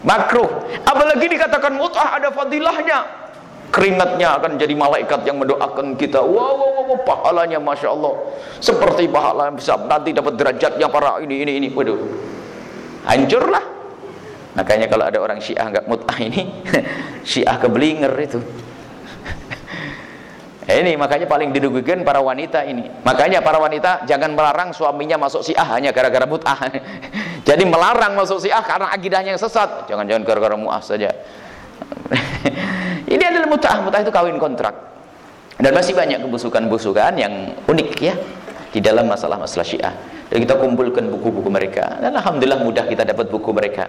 Makruh. Apalagi dikatakan mut'ah ada fadilahnya. Keringatnya akan jadi malaikat yang mendoakan kita. Wow, wow, wow, pahalanya Masya Allah. Seperti pahala yang bisa nanti dapat derajatnya para ini ini ini. Waduh. Hancurlah. Makanya kalau ada orang syiah nggak mut'ah ini syiah kebelinger itu. Ini makanya paling didugikan para wanita ini. Makanya para wanita jangan melarang suaminya masuk syiah hanya gara-gara mut'ah. Jadi melarang masuk syiah karena akidahnya yang sesat. Jangan-jangan gara-gara mu'ah saja ini adalah mut'ah mut'ah itu kawin kontrak. Dan masih banyak kebusukan-busukan yang unik ya di dalam masalah-masalah syiah. Dan kita kumpulkan buku-buku mereka dan Alhamdulillah mudah kita dapat buku mereka.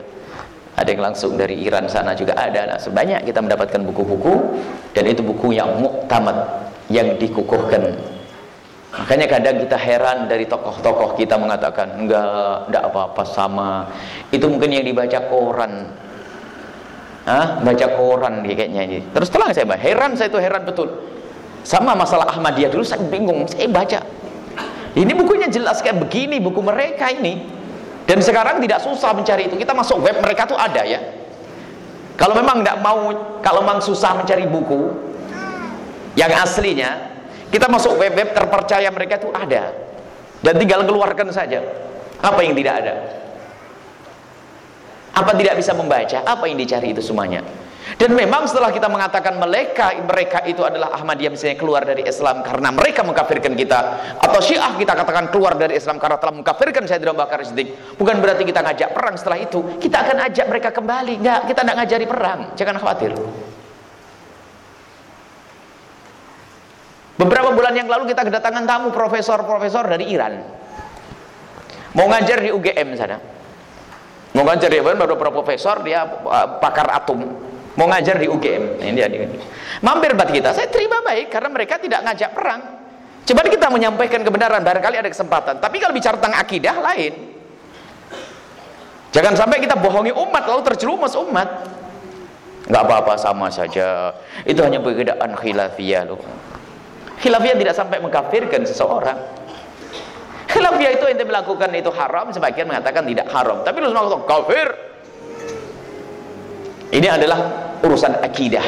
Ada yang langsung dari Iran sana juga ada nah, sebanyak kita mendapatkan buku-buku dan itu buku yang muktamad yang dikukuhkan. Makanya kadang kita heran dari tokoh-tokoh kita mengatakan enggak, enggak apa-apa sama. Itu mungkin yang dibaca koran Hah? baca koran kayaknya ini. Terus terang saya heran saya itu heran betul. Sama masalah Ahmadiyah dulu saya bingung saya baca. Ini bukunya jelas kayak begini buku mereka ini. Dan sekarang tidak susah mencari itu. Kita masuk web mereka tuh ada ya. Kalau memang tidak mau kalau memang susah mencari buku yang aslinya kita masuk web-web terpercaya mereka itu ada. Dan tinggal keluarkan saja. Apa yang tidak ada apa tidak bisa membaca? Apa yang dicari itu semuanya? Dan memang setelah kita mengatakan mereka mereka itu adalah Ahmadiyah misalnya keluar dari Islam karena mereka mengkafirkan kita atau Syiah kita katakan keluar dari Islam karena telah mengkafirkan Sayyidina Abu Bakar Siddiq. Bukan berarti kita ngajak perang setelah itu. Kita akan ajak mereka kembali. Enggak, kita tidak ngajari perang. Jangan khawatir. Beberapa bulan yang lalu kita kedatangan tamu profesor-profesor dari Iran. Mau ngajar di UGM sana mau ngajar dia baru profesor dia uh, pakar atom. Mau ngajar di UGM ini dia, mampir buat kita. Saya terima baik karena mereka tidak ngajak perang. Coba kita menyampaikan kebenaran barangkali ada kesempatan. Tapi kalau bicara tentang akidah lain. Jangan sampai kita bohongi umat lalu terjerumus umat. Nggak apa-apa sama saja. Itu hanya perbedaan khilafiyah loh. Khilafiyah tidak sampai mengkafirkan seseorang khilafiyah itu yang melakukan itu haram? Sebagian mengatakan tidak haram. Tapi lu mengatakan kafir. Ini adalah urusan akidah.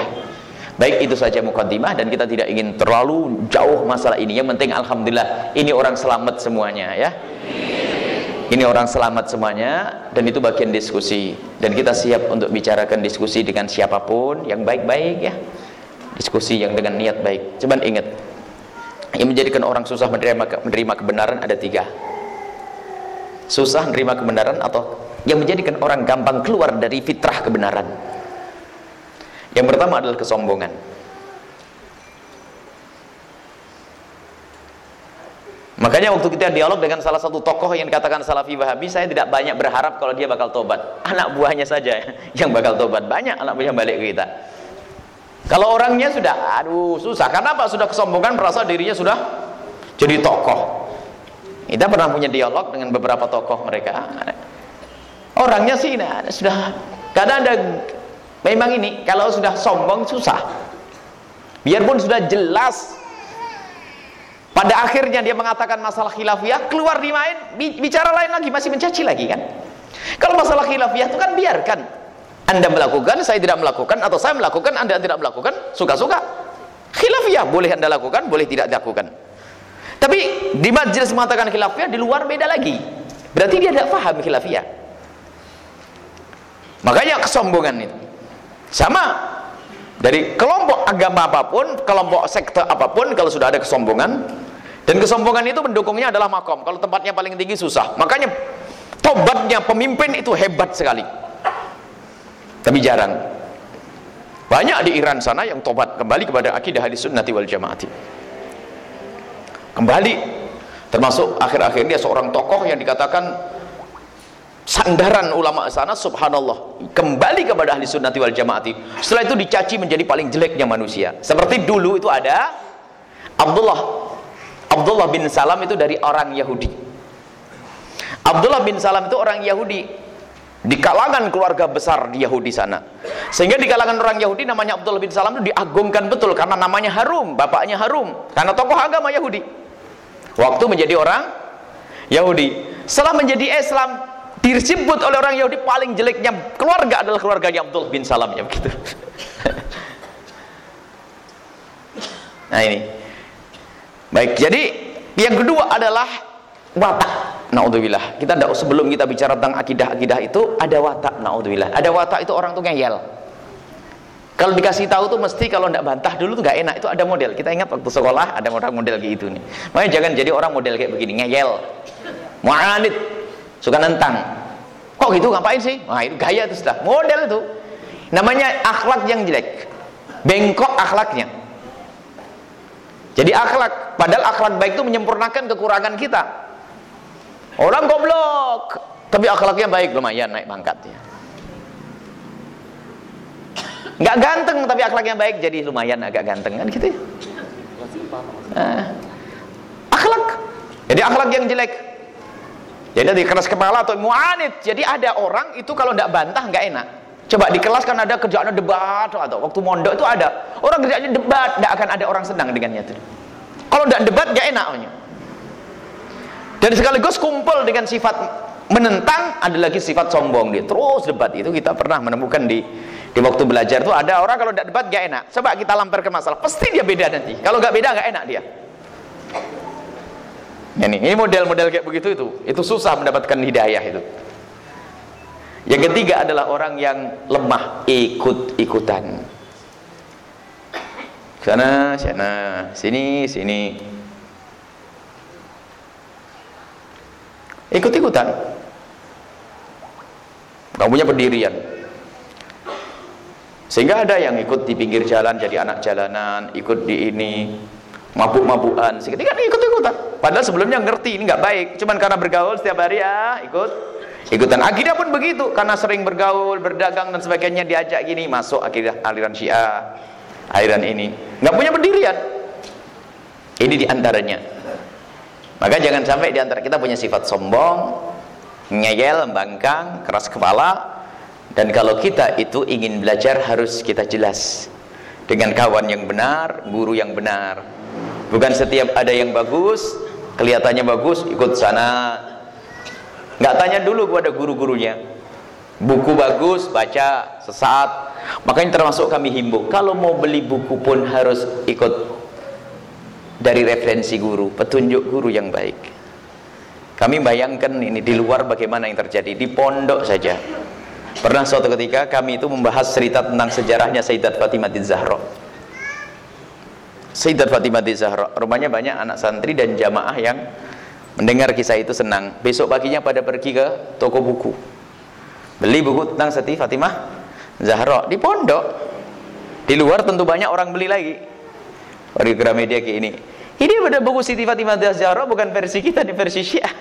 Baik itu saja mukaddimah dan kita tidak ingin terlalu jauh masalah ini. Yang penting Alhamdulillah ini orang selamat semuanya ya. Ini orang selamat semuanya dan itu bagian diskusi. Dan kita siap untuk bicarakan diskusi dengan siapa pun yang baik-baik ya. Diskusi yang dengan niat baik. Cuman ingat yang menjadikan orang susah menerima, menerima kebenaran ada tiga. Susah menerima kebenaran atau yang menjadikan orang gampang keluar dari fitrah kebenaran. Yang pertama adalah kesombongan. Makanya waktu kita dialog dengan salah satu tokoh yang dikatakan salafi wahabi saya tidak banyak berharap kalau dia bakal tobat. Anak buahnya saja yang bakal tobat. Banyak anak buahnya balik ke kita kalau orangnya sudah, aduh susah. Karena apa? Sudah kesombongan merasa dirinya sudah jadi tokoh. Kita pernah punya dialog dengan beberapa tokoh mereka. Orangnya sih nah, sudah kadang ada memang ini kalau sudah sombong susah. Biarpun sudah jelas pada akhirnya dia mengatakan masalah khilafiyah keluar di main bicara lain lagi masih mencaci lagi kan. Kalau masalah khilafiyah itu kan biarkan anda melakukan, saya tidak melakukan atau saya melakukan, Anda tidak melakukan, suka-suka. Khilafiyah boleh Anda lakukan, boleh tidak dilakukan. Tapi di majelis mengatakan khilafiyah di luar beda lagi. Berarti dia tidak paham khilafiyah. Makanya kesombongan itu. Sama dari kelompok agama apa pun, kelompok sekte apa pun kalau sudah ada kesombongan dan kesombongan itu mendukungnya adalah makom. Kalau tempatnya paling tinggi susah. Makanya tobatnya pemimpin itu hebat sekali tapi jarang. Banyak di Iran sana yang tobat. Kembali kepada akidah hadis sunnati wal jamaati. Kembali. Termasuk akhir-akhir dia seorang tokoh yang dikatakan sandaran ulama sana subhanallah. Kembali kepada ahli sunnati wal jamaati. Setelah itu dicaci menjadi paling jeleknya manusia. Seperti dulu itu ada Abdullah. Abdullah bin Salam itu dari orang Yahudi. Abdullah bin Salam itu orang Yahudi di kalangan keluarga besar di Yahudi sana. Sehingga di kalangan orang Yahudi namanya Abdullah bin Salam itu diagungkan betul karena namanya harum bapaknya harum. Karena tokoh agama Yahudi. Waktu menjadi orang Yahudi. Setelah menjadi Islam disebut oleh orang Yahudi paling jeleknya keluarga adalah keluarganya Abdullah bin Salam ya begitu. Nah ini. Baik, jadi yang kedua adalah watak. Naudzubillah. Kita tidak sebelum kita bicara tentang akidah-akidah itu ada watak. Naudzubillah. Ada watak itu orang tuh ngeyel. Kalau dikasih tahu tuh mesti kalau tidak bantah dulu tuh nggak enak. Itu ada model. Kita ingat waktu sekolah ada orang model kayak gitu nih. Makanya jangan jadi orang model kayak begini ngeyel. Mu'anid. Suka nentang. Kok gitu ngapain sih? Wah itu gaya itu sudah. Model itu. Namanya akhlak yang jelek. Bengkok akhlaknya. Jadi akhlak, padahal akhlak baik itu menyempurnakan kekurangan kita. Orang goblok, tapi akhlaknya baik lumayan naik pangkat ya. Nggak ganteng tapi akhlaknya baik jadi lumayan agak ganteng kan gitu. Ya? Nah, akhlak. Jadi akhlak yang jelek. Jadi di keras kepala atau muanid. Jadi ada orang itu kalau tidak bantah nggak enak. Coba di kelas kan ada kerjaan debat atau waktu mondok itu ada. Orang kerjanya debat, tidak akan ada orang senang dengannya itu. Kalau tidak debat nggak enak. Dan sekaligus kumpul dengan sifat menentang ada lagi sifat sombong dia. Terus debat itu kita pernah menemukan di di waktu belajar tuh ada orang kalau tidak debat nggak enak. Coba kita lampar ke masalah, pasti dia beda nanti. Kalau nggak beda nggak enak dia. Ini, ini model-model kayak begitu itu, itu susah mendapatkan hidayah itu. Yang ketiga adalah orang yang lemah ikut-ikutan. Sana, sana, sini, sini. Ikut-ikutan. Kamu punya pendirian. Sehingga ada yang ikut di pinggir jalan jadi anak jalanan, ikut di ini mabuk-mabukan, seketika ikut-ikutan. Padahal sebelumnya ngerti ini nggak baik, cuman karena bergaul setiap hari ya ikut. Ikutan. Akidah pun begitu. Karena sering bergaul berdagang dan sebagainya diajak gini masuk akidah aliran syiah aliran ini. Nggak punya pendirian. Ini di antaranya maka jangan sampai di antara kita punya sifat sombong ngeyel, bangkang, keras kepala. Dan kalau kita itu ingin belajar harus kita jelas dengan kawan yang benar, guru yang benar. Bukan setiap ada yang bagus kelihatannya bagus ikut sana. Nggak tanya dulu kepada guru-gurunya. Buku bagus baca sesaat makanya termasuk kami himbau kalau mau beli buku pun harus ikut dari referensi guru petunjuk guru yang baik. Kami bayangkan ini di luar bagaimana yang terjadi di pondok saja. Pernah suatu ketika kami itu membahas cerita tentang sejarahnya Sayyidat Fatimah Zahra. Sayyidat Fatimah Zahra rumahnya banyak anak santri dan jamaah yang mendengar kisah itu senang. Besok paginya pada pergi ke toko buku. Beli buku tentang Siti Fatimah Zahra di pondok. Di luar tentu banyak orang beli lagi di Gramedia kayak ini. Ini pada buku Siti Fatimah Zahra bukan versi kita di versi Syiah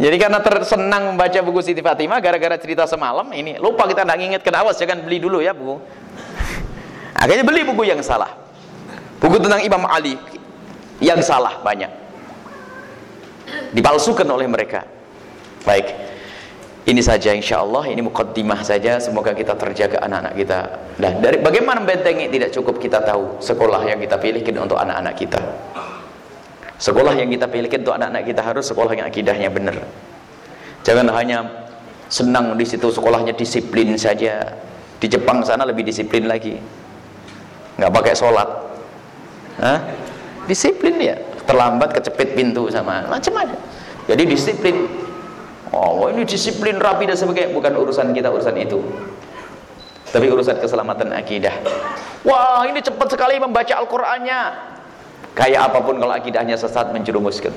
jadi karena tersenang membaca buku Siti Fatimah gara-gara cerita semalam ini lupa kita tidak ingat awas jangan beli dulu ya buku akhirnya beli buku yang salah. Buku tentang Imam Ali yang salah banyak. Dipalsukan oleh mereka. Baik ini saja insya Allah ini mukaddimah saja. Semoga kita terjaga anak-anak kita. Dan dari bagaimana membentengi? Tidak cukup kita tahu. Sekolah yang kita pilihkan untuk anak-anak kita. Sekolah yang kita pilihkan untuk anak-anak kita harus sekolah yang akidahnya benar. Jangan hanya senang di situ sekolahnya disiplin saja. Di Jepang sana lebih disiplin lagi. Nggak pakai sholat. Hah? disiplin ya terlambat kecepit pintu sama macam-macam. Jadi disiplin oh ini disiplin rapi dan sebagainya. Bukan urusan kita urusan itu. Tapi urusan keselamatan akidah. Wah ini cepat sekali membaca Al-Qur'annya. Kayak apa pun kalau akidahnya sesat menjerumuskan.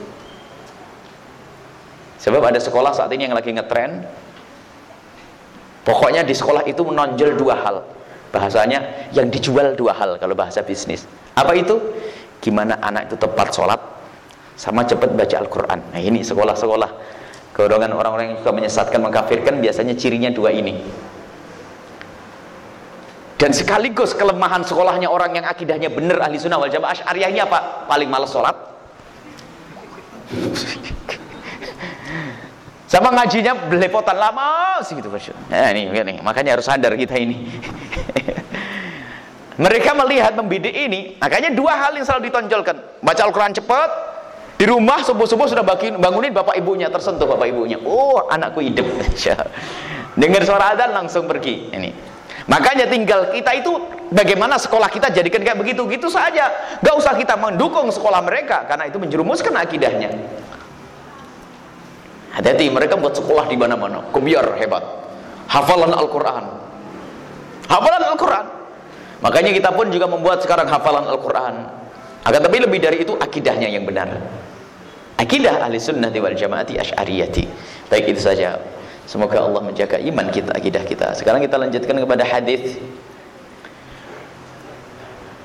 Sebab ada sekolah saat ini yang lagi ngetren. Pokoknya di sekolah itu menonjol dua hal. Bahasanya yang dijual dua hal kalau bahasa bisnis. Apa itu? Gimana anak itu tepat sholat sama cepat baca Al-Quran. Nah ini sekolah-sekolah kedorongan orang-orang yang suka menyesatkan mengkafirkan biasanya cirinya dua ini. Dan sekaligus kelemahan sekolahnya orang yang akidahnya benar ahli sunnah wal jamaah asyariahnya apa? paling males sholat. Sama ngajinya belepotan lama sih gitu nah, ini, ini. Makanya harus sadar kita ini. Mereka melihat membidik ini. Makanya dua hal yang selalu ditonjolkan. Baca Al-Quran cepat di rumah subuh-subuh sudah bangunin bapak ibunya tersentuh bapak ibunya oh anakku hidup dengar suara adzan langsung pergi ini Makanya tinggal kita itu bagaimana sekolah kita jadikan kayak begitu gitu saja. Gak usah kita mendukung sekolah mereka karena itu menjerumuskan akidahnya. Hati-hati mereka buat sekolah di mana-mana. Kebiar hebat. Hafalan Al-Qur'an. Hafalan Al-Qur'an. Makanya kita pun juga membuat sekarang hafalan Al-Qur'an. Akan tapi lebih dari itu akidahnya yang benar. Akidah ahli sunnah wal jamaati asy'ariyati. Baik itu saja. Semoga Allah menjaga iman kita, akidah kita. Sekarang kita lanjutkan kepada hadis.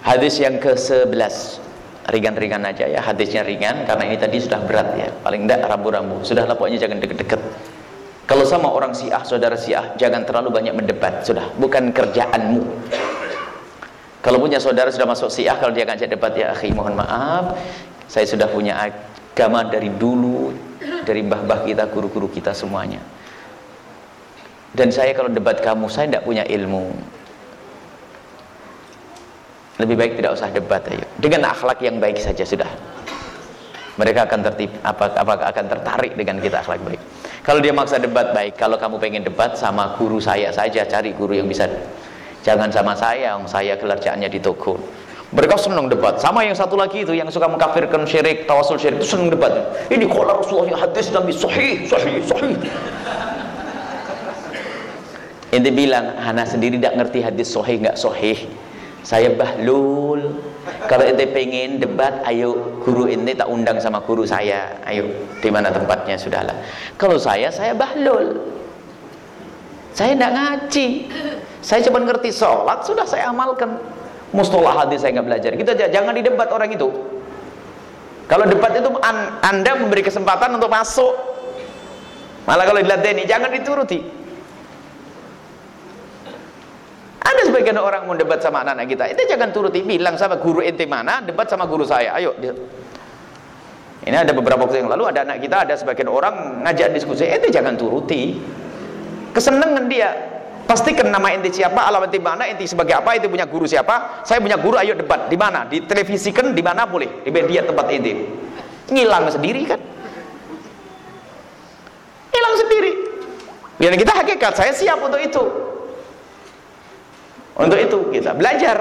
Hadis yang ke-11. Ringan-ringan aja ya, hadisnya ringan karena ini tadi sudah berat ya. Paling enggak rambu-rambu. Sudahlah pokoknya jangan deket-deket. Kalau sama orang Syiah, saudara Syiah, jangan terlalu banyak mendebat. Sudah, bukan kerjaanmu. Kalau punya saudara sudah masuk Syiah, kalau dia ngajak debat ya, akhi, mohon maaf. Saya sudah punya agama dari dulu, dari mbah-mbah kita, guru-guru kita semuanya. Dan saya kalau debat kamu saya tidak punya ilmu. Lebih baik tidak usah debat ayo. Dengan akhlak yang baik saja sudah. Mereka akan tertib apa, apa akan tertarik dengan kita akhlak baik. Kalau dia maksa debat baik. Kalau kamu pengen debat sama guru saya saja cari guru yang bisa jangan sama saya yang saya kelarjaannya di toko mereka senang debat sama yang satu lagi itu yang suka mengkafirkan syirik tawasul syirik itu senang debat ini kalau Rasulullah hadis Nabi sahih sahih sahih Ente bilang, Hana sendiri tidak ngerti hadis sohih nggak sohih. Saya bahlul. Kalau ente pengen debat, ayo guru ente tak undang sama guru saya. Ayo, di mana tempatnya sudahlah. Kalau saya, saya bahlul. Saya tidak ngaji. Saya cuma ngerti sholat, sudah saya amalkan. Mustalah hadis saya nggak belajar. Kita jangan didebat orang itu. Kalau debat itu anda memberi kesempatan untuk masuk. Malah kalau dilatih jangan dituruti. Ada sebagian orang mau debat sama anak-anak kita, itu jangan turuti, bilang sama guru ente mana, debat sama guru saya. Ayo. Ini ada beberapa waktu yang lalu ada anak kita, ada sebagian orang ngajak diskusi, ente jangan turuti. Kesenangan dia. Pastikan nama ente siapa, alamat ente mana, ente sebagai apa, ente punya guru siapa. Saya punya guru, ayo debat. Di mana? Di televisikan, di mana boleh? Di media tempat ente. Ngilang sendiri kan? Hilang sendiri. Biar kita hakikat, saya siap untuk itu. Untuk itu kita belajar.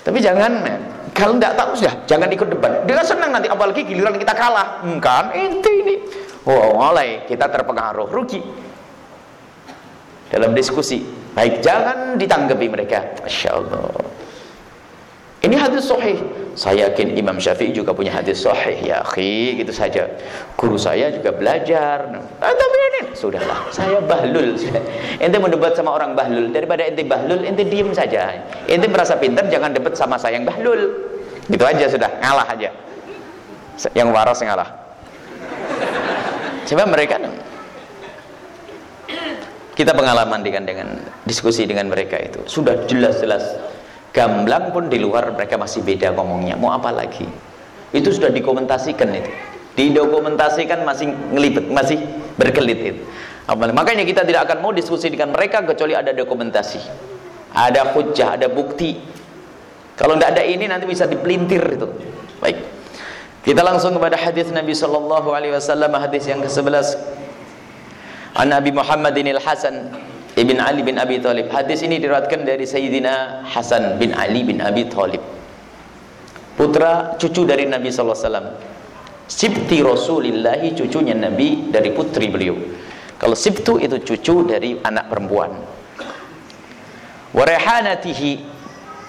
Tapi jangan kalau tidak tahu sudah jangan ikut debat. Dia senang nanti apalagi giliran kita kalah. Hmm, kan inti ini. Wow, mulai kita terpengaruh rugi dalam diskusi. Baik jangan ditanggapi mereka. Masya Allah. Ini hadis sahih. Saya yakin Imam Syafi'i juga punya hadis sahih ya, akhi, gitu saja. Guru saya juga belajar. Nah, tapi ini sudahlah, saya bahlul. ente mendebat sama orang bahlul daripada ente bahlul, ente diem saja. Ente merasa pintar, jangan debat sama saya yang bahlul. Gitu aja sudah, ngalah aja. Yang waras ngalah. Coba mereka kita pengalaman dengan dengan diskusi dengan mereka itu. Sudah jelas-jelas gamblang pun di luar mereka masih beda ngomongnya. Mau apa lagi? Itu sudah dikomentasikan itu. Didokumentasikan masih ngelibet masih berkelit itu. Makanya kita tidak akan mau diskusi dengan mereka kecuali ada dokumentasi. Ada hujah, ada bukti. Kalau tidak ada ini nanti bisa dipelintir itu. Baik. Kita langsung kepada hadis Nabi sallallahu alaihi wasallam hadis yang ke-11 An Nabi Muhammadin al-Hasan Ibn Ali bin Abi Thalib. Hadis ini diriwayatkan dari Sayyidina Hasan bin Ali bin Abi Thalib. Putra cucu dari Nabi sallallahu alaihi wasallam. Sibti Rasulillah cucunya Nabi dari putri beliau. Kalau sibtu itu cucu dari anak perempuan. Wa rihanatihi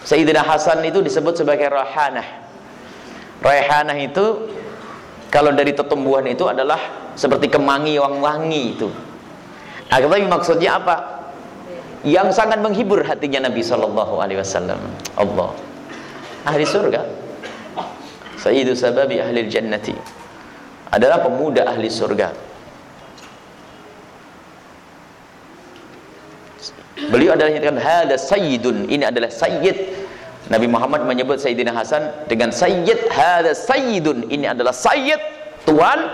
Sayyidina Hasan itu disebut sebagai rahanah. Rahanah itu kalau dari tetumbuhan itu adalah seperti kemangi wangi-wangi itu. Nah, tapi maksudnya apa? yang sangat menghibur hatinya Nabi sallallahu alaihi wasallam. Allah. Ahli surga. Sayyidu sababi ahli jannati. Adalah pemuda ahli surga. Beliau adalah yang hada sayyidun. Ini adalah sayyid. Nabi Muhammad menyebut Sayyidina Hasan dengan sayyid hada sayyidun. Ini adalah sayyid tuan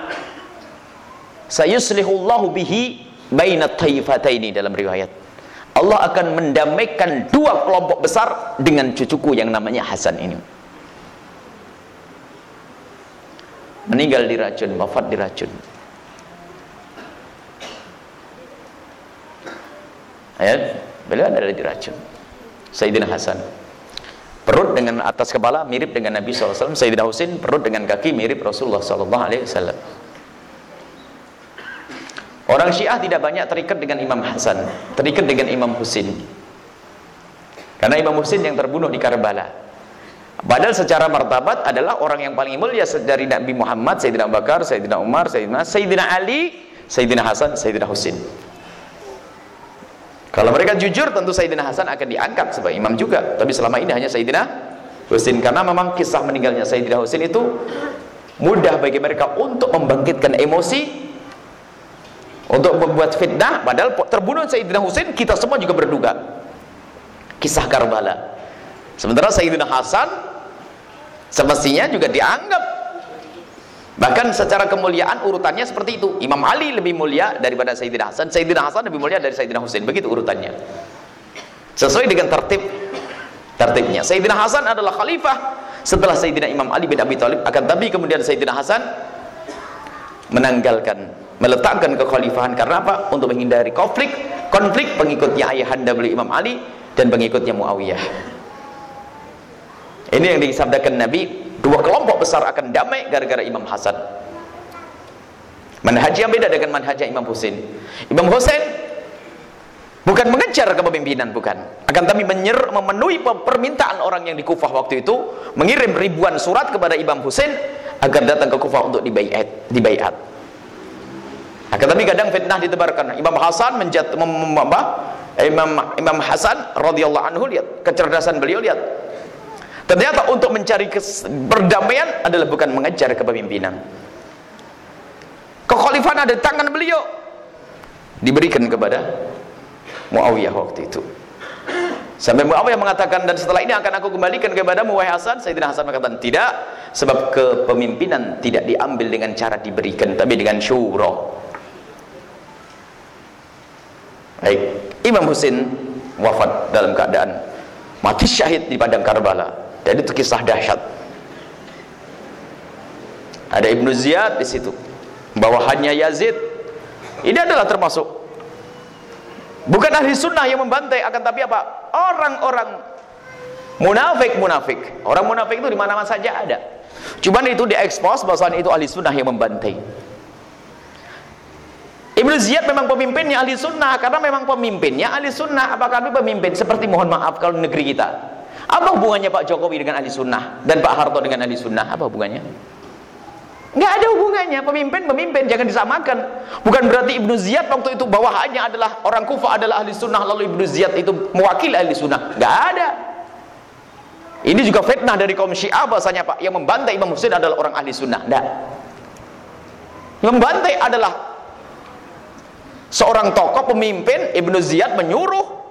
sayuslihullahu bihi bainat taifataini dalam riwayat. Allah akan mendamaikan dua kelompok besar dengan cucuku yang namanya Hasan ini. Meninggal diracun, wafat diracun ayat beliau adalah diracun Sayyidina Hasan. Perut dengan atas kepala mirip dengan Nabi SAW Sayyidina Husin perut dengan kaki mirip Rasulullah SAW orang Syiah tidak banyak terikat dengan Imam Hasan terikat dengan Imam Husin karena Imam Husin yang terbunuh di Karbala. Padahal secara martabat adalah orang yang paling mulia dari Nabi Muhammad Sayyidina Abu Bakar, Sayyidina Umar, Sayyidina, Sayyidina Ali Sayyidina Hasan, Sayyidina Husin kalau mereka jujur tentu Sayyidina Hasan akan diangkat sebagai imam juga. Tapi selama ini hanya Sayyidina Husin karena memang kisah meninggalnya Sayyidina Husin itu mudah bagi mereka untuk membangkitkan emosi untuk membuat fitnah padahal terbunuh Sayyidina Husin kita semua juga berduga. Kisah Karbala. Sementara Sayyidina Hasan semestinya juga dianggap Bahkan secara kemuliaan urutannya seperti itu. Imam Ali lebih mulia daripada Sayyidina Hasan, Sayyidina Hasan lebih mulia dari Sayyidina Husain. Begitu urutannya. Sesuai dengan tertib tertibnya. Sayyidina Hasan adalah khalifah setelah Sayyidina Imam Ali bin Abi Thalib. Akan tapi kemudian Sayyidina Hasan menanggalkan, meletakkan kekhalifahan karena apa? Untuk menghindari konflik, konflik pengikutnya ayahanda beliau Imam Ali dan pengikutnya Muawiyah. Ini yang disabdakan Nabi Dua kelompok besar akan damai gara-gara Imam Hasan. Manhaj yang beda dengan manhaj Imam Husain. Imam Husain bukan mengejar kepemimpinan bukan, akan tapi menyer, memenuhi permintaan orang yang di Kufah waktu itu, mengirim ribuan surat kepada Imam Husain agar datang ke Kufah untuk dibaiat, dibaiat. Akan tapi kadang fitnah ditebarkan. Imam Hasan menjat mem, Imam Imam Hasan radhiyallahu anhu lihat kecerdasan beliau lihat Ternyata untuk mencari perdamaian adalah bukan mengejar kepemimpinan. Kekhalifahan ada di tangan beliau. Diberikan kepada Muawiyah waktu itu. Sampai Muawiyah mengatakan dan setelah ini akan aku kembalikan kepada Muawiyah Hasan. Sayyidina Hasan mengatakan tidak sebab kepemimpinan tidak diambil dengan cara diberikan tapi dengan syura. Baik, Imam Husin wafat dalam keadaan mati syahid di padang Karbala. Dan itu kisah dahsyat. Ada Ibnu Ziyad di situ. Bawahannya Yazid. Ini adalah termasuk bukan ahli sunnah yang membantai akan tapi apa? Orang-orang munafik munafik. Orang munafik itu di mana-mana saja ada. Cuman itu diekspos bahwasanya itu ahli sunnah yang membantai Ibnu Ziyad memang pemimpinnya ahli sunnah karena memang pemimpinnya ahli sunnah apakah itu pemimpin seperti mohon maaf kalau negeri kita apa hubungannya Pak Jokowi dengan ahli sunnah dan Pak Harto dengan ahli sunnah? Apa hubungannya? Nggak ada hubungannya. Pemimpin, pemimpin jangan disamakan. Bukan berarti Ibnu Ziyad waktu itu bawahannya adalah orang Kufa adalah ahli sunnah lalu Ibnu Ziyad itu mewakili ahli sunnah. Nggak ada. Ini juga fitnah dari kaum Syiah bahasanya Pak yang membantai Imam Husain adalah orang ahli sunnah. Nggak. Membantai adalah seorang tokoh pemimpin Ibnu Ziyad menyuruh.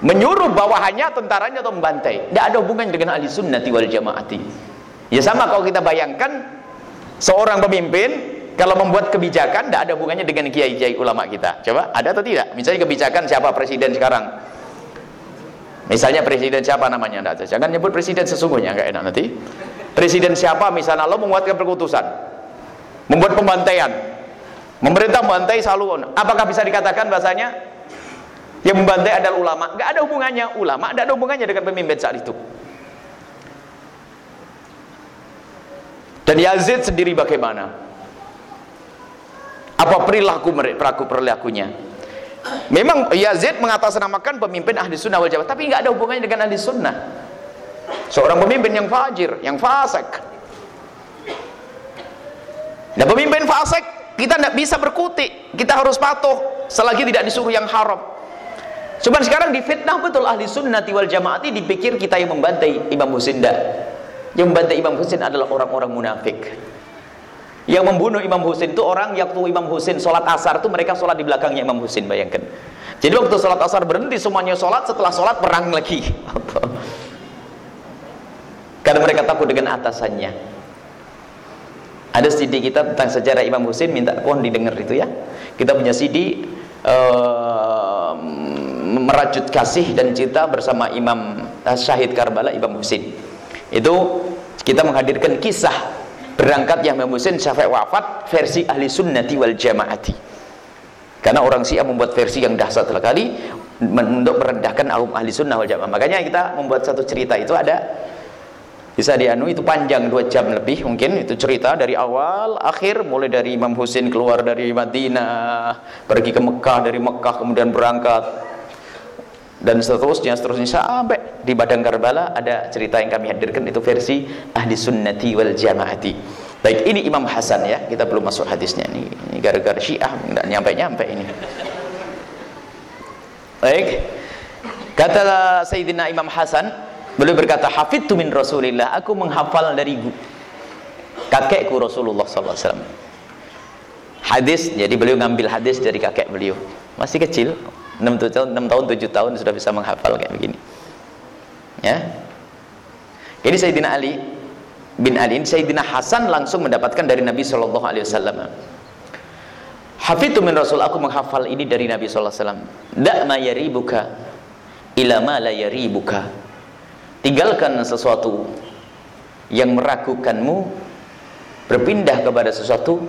Menyuruh bawahannya tentaranya atau membantai. Tidak ada hubungannya dengan ahli sunnati wal jamaati. Ya sama kalau kita bayangkan seorang pemimpin kalau membuat kebijakan tidak ada hubungannya dengan kiai-kiai ulama kita. Coba ada atau tidak? Misalnya kebijakan siapa presiden sekarang? Misalnya presiden siapa namanya? Tidak jangan nyebut presiden sesungguhnya enggak enak nanti. Presiden siapa? Misalnya lo membuatkan keputusan membuat pembantaian memerintah membantai selalu apakah bisa dikatakan bahasanya? Yang membantai adalah ulama. Nggak ada hubungannya. Ulama tidak ada hubungannya dengan pemimpin saat itu. Dan Yazid sendiri bagaimana? Apa perilaku perilaku perilakunya? Memang Yazid mengatasnamakan pemimpin ahli sunnah wal jamaah tapi nggak ada hubungannya dengan ahli sunnah. Seorang pemimpin yang fajir yang fasik. Dan pemimpin fasik kita tidak bisa berkutik kita harus patuh selagi tidak disuruh yang haram Cuman sekarang difitnah betul ahli sunnati wal jamaati dipikir kita yang membantai Imam Husin Yang membantai Imam Husin adalah orang-orang munafik. Yang membunuh Imam Husin itu orang yang waktu Imam Husin sholat asar itu mereka sholat di belakangnya Imam Husin bayangkan. Jadi waktu sholat asar berhenti semuanya sholat setelah sholat perang lagi. Karena mereka takut dengan atasannya. Ada CD kita tentang sejarah Imam Husin minta pohon didengar itu ya. Kita punya CD uh, merajut kasih dan cinta bersama Imam eh, Syahid Karbala Imam Husin itu kita menghadirkan kisah berangkat yang Imam Husin sampai wafat versi ahli sunnati wal jamaati. Karena orang Syiah membuat versi yang dahsyat sekali untuk merendahkan ahli sunnah wal jamaah. Makanya kita membuat satu cerita itu ada bisa dianu itu panjang dua jam lebih mungkin itu cerita dari awal akhir mulai dari Imam Husin keluar dari Madinah pergi ke Mekah dari Mekah kemudian berangkat. Dan seterusnya seterusnya sampai di Badang Karbala ada cerita yang kami hadirkan itu versi ahli sunnati wal jamaati. Baik ini Imam Hasan ya kita belum masuk hadisnya. Ini gara-gara syiah nggak nyampe-nyampe ini. Baik kata Sayyidina Imam Hasan beliau berkata hafidtu min Rasulillah. Aku menghafal dari kakekku Rasulullah SAW hadis jadi beliau ngambil hadis dari kakek beliau. Masih kecil 6 tahun, 6 tahun 7 tahun sudah bisa menghafal kayak begini. Ya. Ini Sayyidina Ali bin Ali. Sayyidina Hasan langsung mendapatkan dari Nabi Shallallahu Alaihi Wasallam. Hafidhu min Rasul. Aku menghafal ini dari Nabi Sallallahu Alaihi Wasallam. Da ma yaribuka ila ma la yaribuka tinggalkan sesuatu yang meragukanmu berpindah kepada sesuatu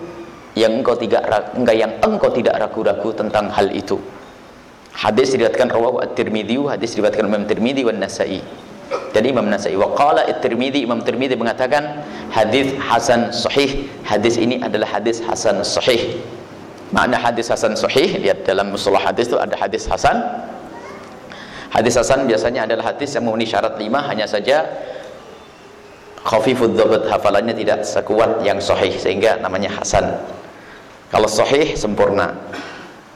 yang engkau tidak enggak yang engkau tidak ragu-ragu tentang hal itu Hadis diriwayatkan rawahu At-Tirmidzi, hadis diriwayatkan Imam Tirmidzi dan Nasa'i. Jadi Imam Nasa'i wa qala At-Tirmidzi, Imam Tirmidzi mengatakan hadis hasan sahih. Hadis ini adalah hadis hasan sahih. Makna hadis hasan sahih, lihat dalam mustalah hadis itu ada hadis hasan. Hadis hasan biasanya adalah hadis yang memenuhi syarat lima hanya saja khafifud dhabt hafalannya tidak sekuat yang sahih sehingga namanya hasan. Kalau sahih sempurna.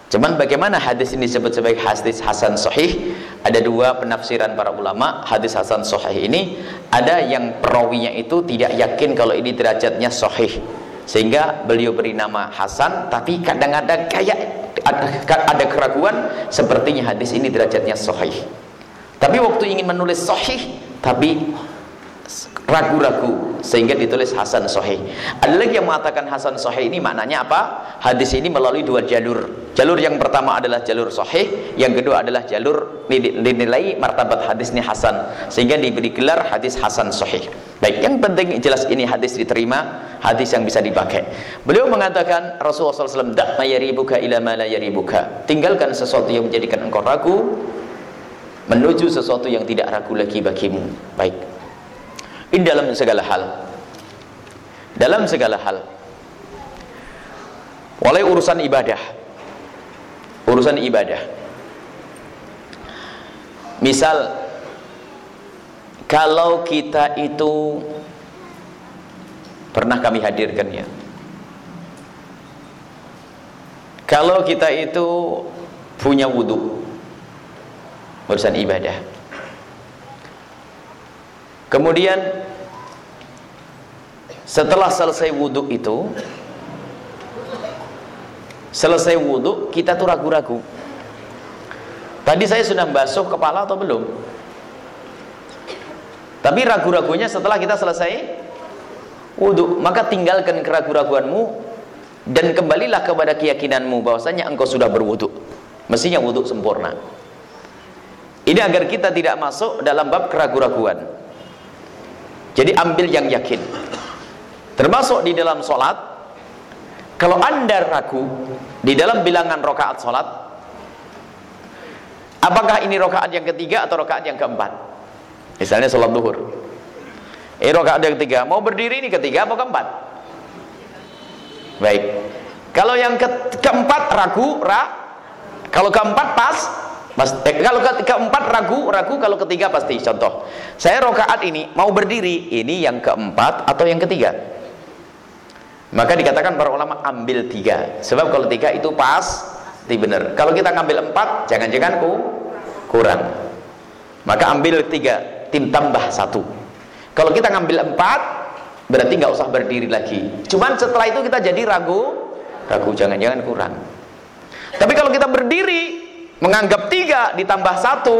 Cuman bagaimana hadis ini disebut sebagai hadis hasan sahih? Ada dua penafsiran para ulama. Hadis hasan sahih ini ada yang perawinya itu tidak yakin kalau ini derajatnya sahih. Sehingga beliau beri nama Hasan tapi kadang-kadang kayak ada, ada keraguan sepertinya hadis ini derajatnya sahih. Tapi waktu ingin menulis sahih tapi ragu-ragu sehingga ditulis Hasan Sahih. Ada lagi yang mengatakan Hasan Sahih ini maknanya apa? Hadis ini melalui dua jalur. Jalur yang pertama adalah jalur Sahih, yang kedua adalah jalur dinilai martabat hadisnya Hasan sehingga diberi gelar hadis Hasan Sahih. Baik, yang penting jelas ini hadis diterima, hadis yang bisa dipakai. Beliau mengatakan Rasulullah SAW, "Dak mayaribuka ila ma la yaribuka." Tinggalkan sesuatu yang menjadikan engkau ragu menuju sesuatu yang tidak ragu lagi bagimu. Baik. Ini dalam segala hal. Dalam segala hal. Mulai urusan ibadah. Urusan ibadah. Misal kalau kita itu pernah kami hadirkan ya. Kalau kita itu punya wudhu urusan ibadah Kemudian setelah selesai wudhu itu selesai wudhu kita tuh ragu-ragu. Tadi saya sudah basuh kepala atau belum? Tapi ragu-ragunya setelah kita selesai wudhu. Maka tinggalkan keraguan-raguanmu dan kembalilah kepada keyakinanmu bahwasanya engkau sudah berwudhu. Mestinya wudhu sempurna. Ini agar kita tidak masuk dalam bab keraguan-raguan jadi ambil yang yakin. Termasuk di dalam solat, kalau anda ragu di dalam bilangan rokaat solat, apakah ini rokaat yang ketiga atau rokaat yang keempat? Misalnya solat duhur. Ini rokaat yang ketiga, mau berdiri ini ketiga atau keempat? Baik. Kalau yang ke keempat ragu, ra. Kalau keempat pas, Mas, eh, kalau ke, keempat ragu, ragu kalau ketiga pasti. Contoh, saya rokaat ini mau berdiri, ini yang keempat atau yang ketiga? Maka dikatakan para ulama ambil tiga. Sebab kalau tiga itu pas, di benar. Kalau kita ngambil empat, jangan-jangan ku kurang. Maka ambil tiga, tim tambah satu. Kalau kita ngambil empat, berarti nggak usah berdiri lagi. Cuman setelah itu kita jadi ragu, ragu jangan-jangan kurang. Tapi kalau kita berdiri, menganggap tiga ditambah satu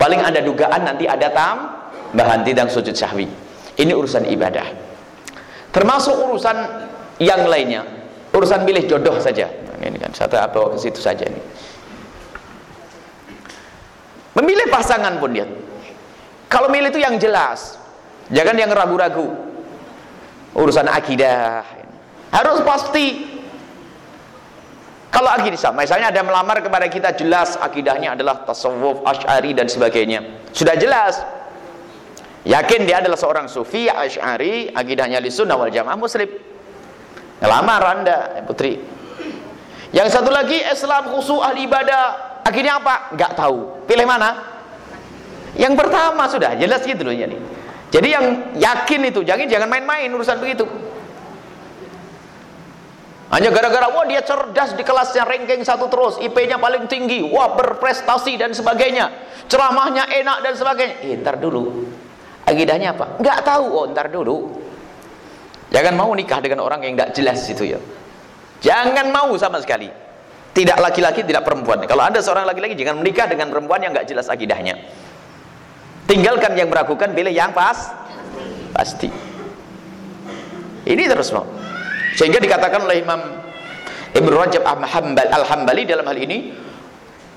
paling ada dugaan nanti ada tambahan tidak sujud syahwi. Ini urusan ibadah. Termasuk urusan yang lainnya urusan milih jodoh saja. Nah, ini kan satu apa ke situ saja ini. Memilih pasangan pun dia. Kalau milih itu yang jelas jangan yang ragu-ragu. Urusan akidah. Harus pasti kalau akidah misalnya ada melamar kepada kita jelas akidahnya adalah tasawuf asy'ari dan sebagainya. Sudah jelas. Yakin dia adalah seorang sufi asy'ari akidahnya li sunnah wal jamaah muslim. Ngelamar anda putri. Yang satu lagi Islam khusus ahli ibadah. Akhirnya apa? nggak tahu. Pilih mana? yang pertama sudah jelas gitu loh jadi jadi yang yakin itu jangan main-main urusan begitu hanya gara-gara wah dia cerdas di kelasnya ranking satu terus, IP-nya paling tinggi, wah berprestasi dan sebagainya. Ceramahnya enak dan sebagainya. Eh, ntar dulu. Agidahnya apa? Enggak tahu. Oh, ntar dulu. Jangan mau nikah dengan orang yang enggak jelas itu ya. Jangan mau sama sekali. Tidak laki-laki, tidak perempuan. Kalau Anda seorang laki-laki jangan menikah dengan perempuan yang enggak jelas agidahnya. Tinggalkan yang meragukan, pilih yang pas. Pasti. Ini terus mau. Sehingga dikatakan oleh Imam Ibn Rajab Al-Hambali dalam hal ini,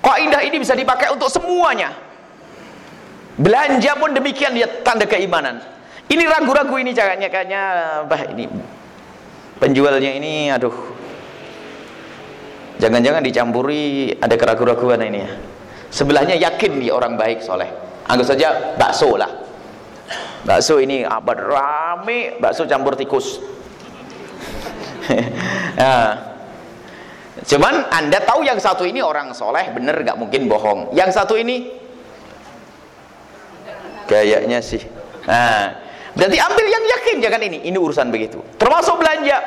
kaidah ini bisa dipakai untuk semuanya. Belanja pun demikian dia tanda keimanan. Ini ragu-ragu ini caranya kayaknya bah ini penjualnya ini aduh. Jangan-jangan dicampuri ada keraguan-raguan ini ya. Sebelahnya yakin dia orang baik soleh. Anggap saja bakso lah. Bakso ini apa rame, bakso campur tikus nah, cuman anda tahu yang satu ini orang soleh bener gak mungkin bohong. Yang satu ini kayaknya sih. Nah, berarti ambil yang yakin jangan ini? Ini urusan begitu. Termasuk belanja.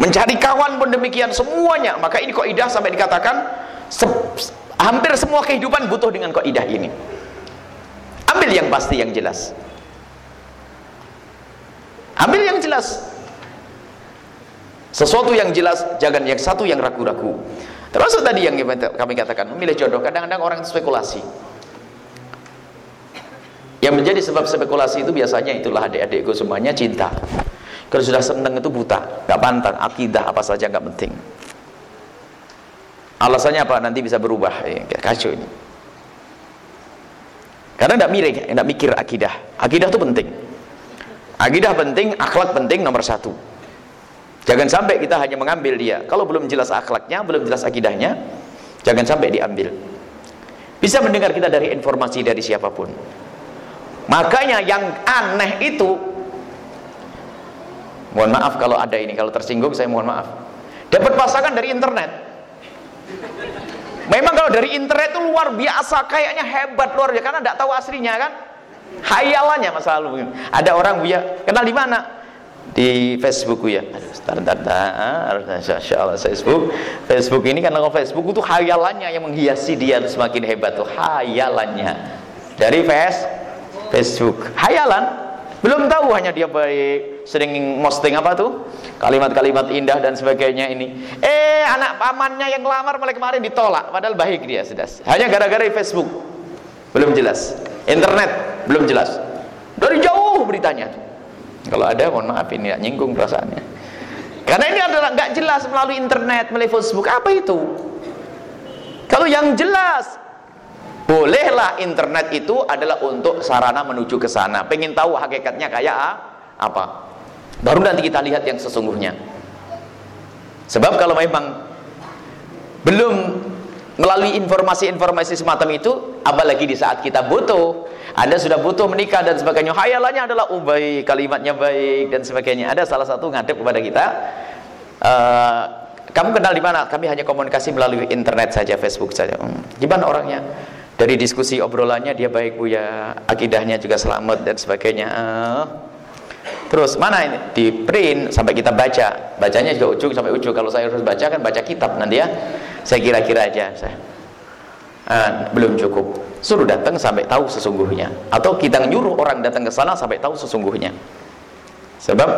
Mencari kawan pun demikian semuanya. Maka ini kok idah sampai dikatakan se hampir semua kehidupan butuh dengan kok idah ini. Ambil yang pasti yang jelas. Ambil yang jelas sesuatu yang jelas jangan yang satu yang ragu-ragu. Termasuk tadi yang kami katakan memilih jodoh. Kadang-kadang orang spekulasi. Yang menjadi sebab spekulasi itu biasanya itulah adik-adikku semuanya cinta. Kalau sudah senang itu buta gak pantang akidah apa saja gak penting. Alasannya apa? Nanti bisa berubah. Eh, kacau ini. Karena tidak mirip tidak mikir akidah. Akidah itu penting. Akidah penting akhlak penting nomor satu Jangan sampai kita hanya mengambil dia. Kalau belum jelas akhlaknya, belum jelas akidahnya, jangan sampai diambil. Bisa mendengar kita dari informasi dari siapa pun. Makanya yang aneh itu mohon maaf kalau ada ini, kalau tersinggung saya mohon maaf. Dapat pasangan dari internet. Memang kalau dari internet itu luar biasa, kayaknya hebat luar biasa karena tidak tahu aslinya kan. Hayalannya masa lalu. Ada orang buya, kenal di mana? Di Facebook ya. Aduh, ntar, Masya Allah Facebook. Facebook ini karena Facebook itu hayalannya yang menghiasi dia semakin hebat tuh hayalannya dari face Facebook. Hayalan belum tahu hanya dia baik sering posting apa tuh? Kalimat-kalimat indah dan sebagainya ini. Eh anak pamannya yang lamar mulai kemarin ditolak padahal baik dia sudah. Hanya gara-gara Facebook. Belum jelas. Internet belum jelas. Dari jauh beritanya kalau ada mohon maaf ini nyinggung perasaannya. Karena ini adalah nggak jelas melalui internet, melalui Facebook apa itu? Kalau yang jelas bolehlah internet itu adalah untuk sarana menuju ke sana. Pengen tahu hakikatnya kayak apa? Baru nanti kita lihat yang sesungguhnya. Sebab kalau memang belum melalui informasi-informasi semacam itu, apalagi di saat kita butuh, anda sudah butuh menikah dan sebagainya. Hayalannya adalah oh, kalimatnya baik dan sebagainya. Ada salah satu ngadep kepada kita. Uh, kamu kenal di mana? Kami hanya komunikasi melalui internet saja, Facebook saja. Hmm. Gimana orangnya? Dari diskusi obrolannya dia baik bu ya, akidahnya juga selamat dan sebagainya. Uh, terus mana ini? Di print sampai kita baca. Bacanya juga ujung sampai ujung. Kalau saya harus baca kan baca kitab nanti ya. Saya kira-kira aja. Saya. Uh, belum cukup suruh datang sampai tahu sesungguhnya atau kita nyuruh orang datang ke sana sampai tahu sesungguhnya sebab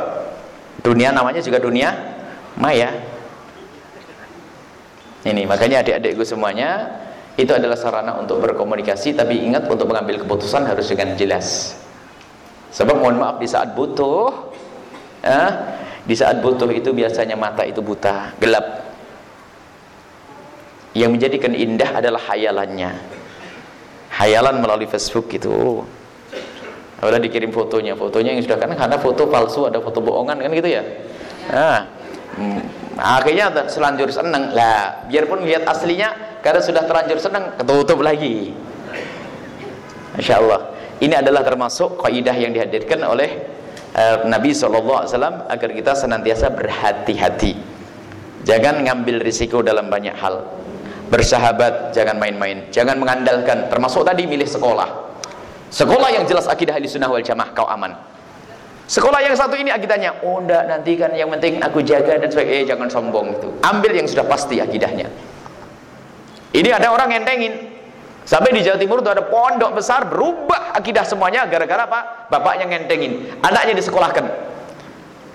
dunia namanya juga dunia maya ini makanya adik-adikku semuanya itu adalah sarana untuk berkomunikasi tapi ingat untuk mengambil keputusan harus dengan jelas sebab mohon maaf di saat butuh eh, di saat butuh itu biasanya mata itu buta gelap. Yang menjadikan indah adalah hayalannya. Hayalan melalui Facebook gitu udah dikirim fotonya fotonya yang sudah kan karena foto palsu ada foto bohongan kan gitu ya? Nah akhirnya selanjur seneng. Lah biarpun lihat aslinya karena sudah terlanjur seneng ketutup lagi. Masya Allah ini adalah termasuk kaidah yang dihadirkan oleh uh, Nabi SAW agar kita senantiasa berhati-hati. Jangan ngambil risiko dalam banyak hal. Bersahabat jangan main-main. Jangan mengandalkan. Termasuk tadi milih sekolah. Sekolah yang jelas akidah ahli sunnah wal jamaah kau aman. Sekolah yang satu ini akidahnya, oh enggak nanti kan yang penting aku jaga dan sebagainya, eh, jangan sombong itu. Ambil yang sudah pasti akidahnya. Ini ada orang yang tengin. Sampai di Jawa Timur itu ada pondok besar berubah akidah semuanya gara-gara apa? Bapaknya ngentengin, anaknya disekolahkan.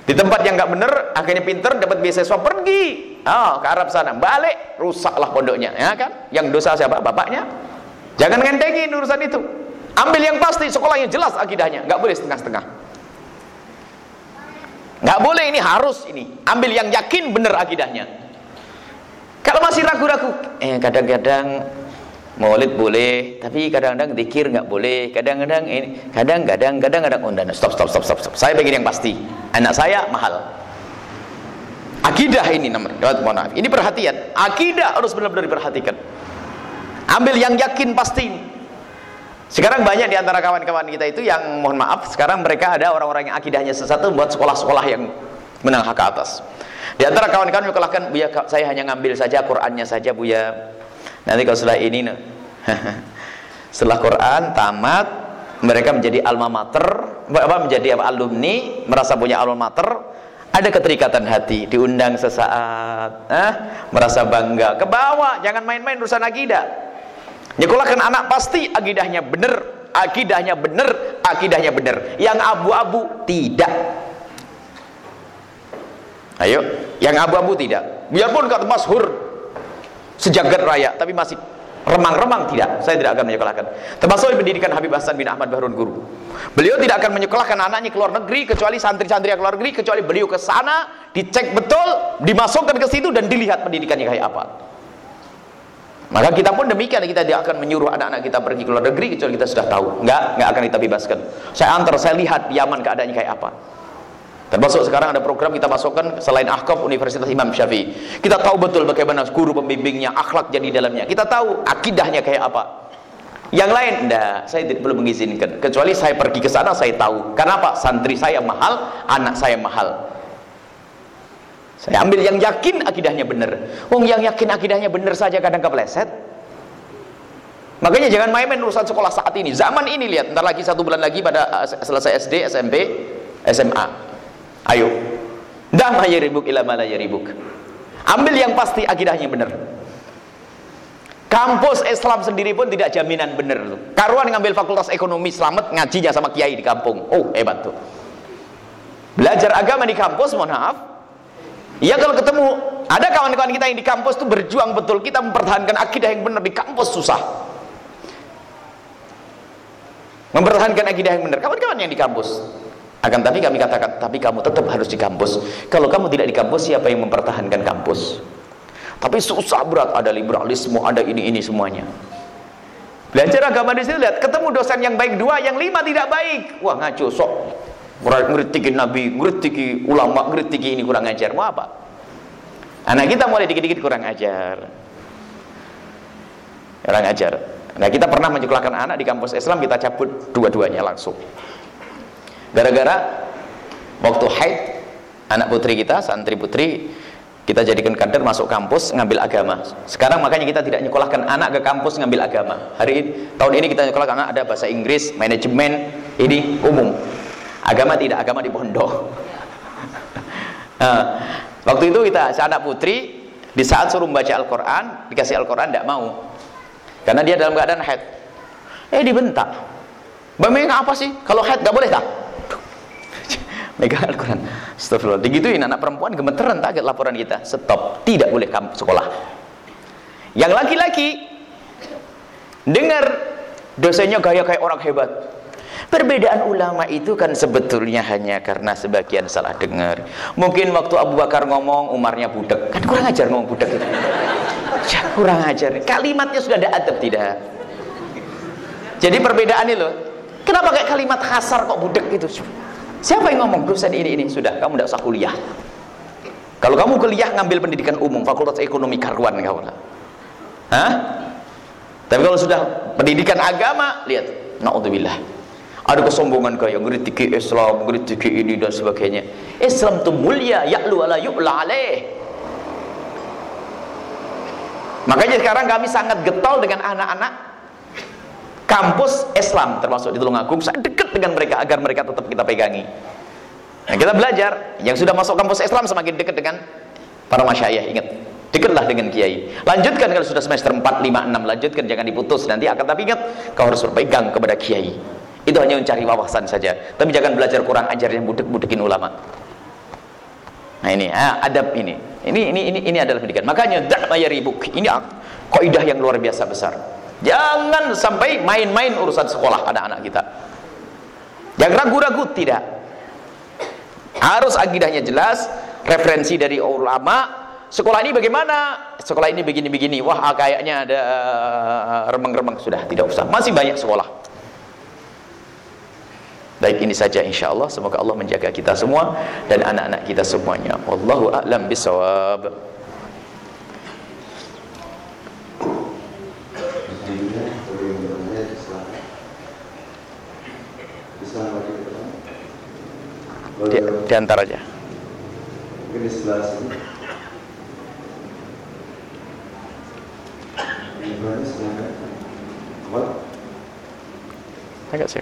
Di tempat yang nggak bener, akhirnya pinter dapat beasiswa pergi. Oh, ke Arab sana, balik rusaklah pondoknya, ya kan? Yang dosa siapa? Bapaknya. Jangan ngentengin urusan itu. Ambil yang pasti, sekolahnya jelas akidahnya, nggak boleh setengah-setengah nggak boleh ini harus ini ambil yang yakin benar akidahnya kalau masih ragu-ragu eh kadang-kadang maulid boleh tapi kadang-kadang dikir nggak boleh. Kadang-kadang ini kadang-kadang kadang-kadang oh, stop stop stop stop stop. Saya pengen yang pasti. Anak saya mahal. Akidah ini namanya. Ini perhatian. Akidah harus benar-benar diperhatikan. Ambil yang yakin pasti sekarang banyak di antara kawan-kawan kita itu yang mohon maaf, sekarang mereka ada orang-orang yang akidahnya sesat buat sekolah-sekolah yang menengah ke atas. Di antara kawan-kawan yang kelahkan, Buya saya hanya ngambil saja Qur'annya saja Buya. Nanti kalau setelah ini setelah Quran tamat, mereka menjadi alma mater, apa menjadi alumni, merasa punya alma mater, ada keterikatan hati, diundang sesaat, eh, merasa bangga, ke bawah, jangan main-main urusan akidah. Nyekolahkan anak pasti akidahnya benar akidahnya benar akidahnya benar yang abu-abu tidak. Ayo yang abu-abu tidak. Biarpun kata masyhur sejagat raya tapi masih remang-remang tidak saya tidak akan menyekolahkan termasuk pendidikan Habib Hasan bin Ahmad Bahrun Guru beliau tidak akan menyekolahkan anaknya ke luar negeri kecuali santri-santri yang luar negeri kecuali beliau ke sana dicek betul dimasukkan ke situ dan dilihat pendidikannya kayak apa maka kita pun demikian kita tidak akan menyuruh anak-anak kita pergi ke luar negeri kecuali kita sudah tahu. Enggak, enggak akan kita bebaskan. Saya antar, saya lihat Yaman keadaannya kayak apa. Termasuk sekarang ada program kita masukkan selain Ahqaf Universitas Imam Syafi'i. Kita tahu betul bagaimana guru pembimbingnya, akhlak jadi dalamnya. Kita tahu akidahnya kayak apa. Yang lain, enggak, saya tidak perlu mengizinkan. Kecuali saya pergi ke sana, saya tahu. Kenapa? Santri saya mahal, anak saya mahal. Saya ambil yang yakin akidahnya benar. Wong yang yakin akidahnya benar saja kadang kepleset. Makanya jangan main-main urusan sekolah saat ini. Zaman ini lihat, ntar lagi satu bulan lagi pada uh, selesai SD, SMP, SMA. Ayo. Dah ribuk ila ribuk. Ambil yang pasti akidahnya benar. Kampus Islam sendiri pun tidak jaminan benar. Karuan ngambil fakultas ekonomi selamat ngajinya sama kiai di kampung. Oh, hebat tuh. Belajar agama di kampus, mohon maaf, Ya kalau ketemu ada kawan-kawan kita yang di kampus tuh berjuang betul kita mempertahankan akidah yang benar di kampus susah. Mempertahankan akidah yang benar. Kawan-kawan yang di kampus. Akan tapi kami katakan, tapi kamu tetap harus di kampus. Kalau kamu tidak di kampus, siapa yang mempertahankan kampus? Tapi susah berat, ada liberalisme, ada ini-ini semuanya. Belajar agama di sini lihat, ketemu dosen yang baik dua, yang lima tidak baik. Wah ngaco, sok ngeritikin nabi, ngeritiki ulama, ngeritiki ini kurang ajar. Mau apa? Anak kita mulai dikit-dikit kurang ajar. Kurang ajar. Nah, kita pernah menyekolahkan anak di kampus Islam, kita cabut dua-duanya langsung. Gara-gara waktu haid anak putri kita, santri putri, kita jadikan kader masuk kampus ngambil agama. Sekarang makanya kita tidak nyekolahkan anak ke kampus ngambil agama. Hari ini tahun ini kita nyekolahkan anak ada bahasa Inggris, manajemen, ini umum. Agama tidak agama di pondok. Nah, waktu itu kita anak putri di saat suruh membaca Al-Quran dikasih Al-Quran tidak mau. Karena dia dalam keadaan haid. Eh dibentak. Bagaimana apa sih? Kalau haid gak boleh tak megang Al-Quran Astagfirullah digituin anak perempuan gemeteran tak laporan kita stop tidak boleh kamu sekolah yang laki-laki dengar dosennya gaya kayak orang hebat Perbedaan ulama itu kan sebetulnya hanya karena sebagian salah dengar. Mungkin waktu Abu Bakar ngomong, Umarnya budak. Kan kurang ajar ngomong budak itu. Ya, kurang ajar. Kalimatnya sudah ada adab tidak? Jadi perbedaan loh. Kenapa kayak kalimat kasar kok budak itu? Siapa yang ngomong dosen ini ini? Sudah, kamu tidak usah kuliah. Kalau kamu kuliah ngambil pendidikan umum, fakultas ekonomi karuan lah. Hah? Tapi kalau sudah pendidikan agama, lihat, naudzubillah. Ada kesombongan kayak ngeritik Islam, ngeritik ini dan sebagainya. Islam itu mulia, ya'lu ala yu'la alaih. Makanya sekarang kami sangat getol dengan anak-anak kampus Islam termasuk di Tulungagung sangat dekat dengan mereka agar mereka tetap kita pegangi. Nah, kita belajar, yang sudah masuk kampus Islam semakin dekat dengan para masyayikh, ingat. Dekatlah dengan kiai. Lanjutkan kalau sudah semester 4, 5, 6, lanjutkan jangan diputus nanti akan tapi ingat kau harus berpegang kepada kiai. Itu hanya mencari wawasan saja. Tapi jangan belajar kurang ajar yang budek-budekin ulama. Nah ini, ah, adab ini. Ini ini ini ini adalah pendidikan. Makanya dak ribuk. Ini kaidah yang luar biasa besar. Jangan sampai main-main urusan sekolah anak-anak kita. Yang ragu-ragu tidak. Harus akidahnya jelas referensi dari ulama sekolah ini bagaimana? Sekolah ini begini-begini. Wah kayaknya ada eh, remeng-remeng. Sudah tidak usah. Masih banyak sekolah. Baik ini saja insya Allah semoga Allah menjaga kita semua dan anak-anak kita semuanya. Wallahu a'lam bisawab di, di antara aja mungkin di sebelah sini agak sih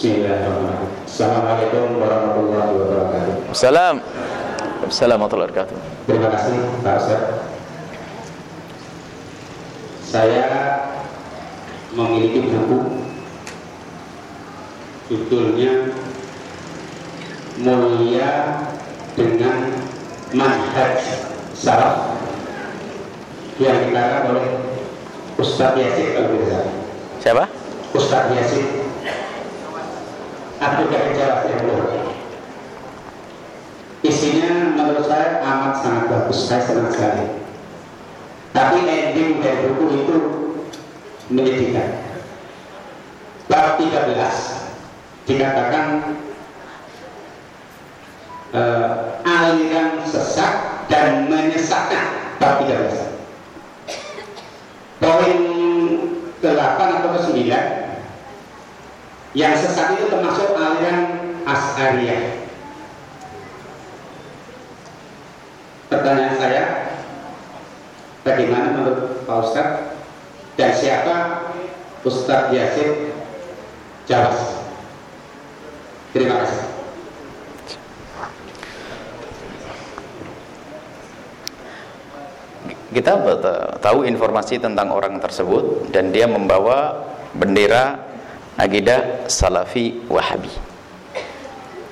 Bismillahirrahmanirrahim. Assalamualaikum warahmatullahi wabarakatuh. Assalamualaikum. Assalamualaikum warahmatullahi wabarakatuh.
Terima kasih Pak Ustaz. Saya memiliki buku judulnya Mulia dengan Manhaj Salaf yang dikarang oleh Ustaz Yasin al
Siapa?
Ustaz Yasin Abdul Ghani Jawa isinya menurut saya amat sangat bagus. Saya senang sekali. Tapi ending dari buku itu menyedihkan. Bab 13 dikatakan uh, aliran sesat dan menyesatkan. Bab 13 poin ke-8 atau ke-9 yang sesat itu termasuk aliran As'ariyah Pertanyaan saya, bagaimana menurut Pak Ustadz dan siapa Ustadz Yasin Jawas? Terima kasih.
Kita tahu informasi tentang orang tersebut dan dia membawa bendera akidah Salafi Wahabi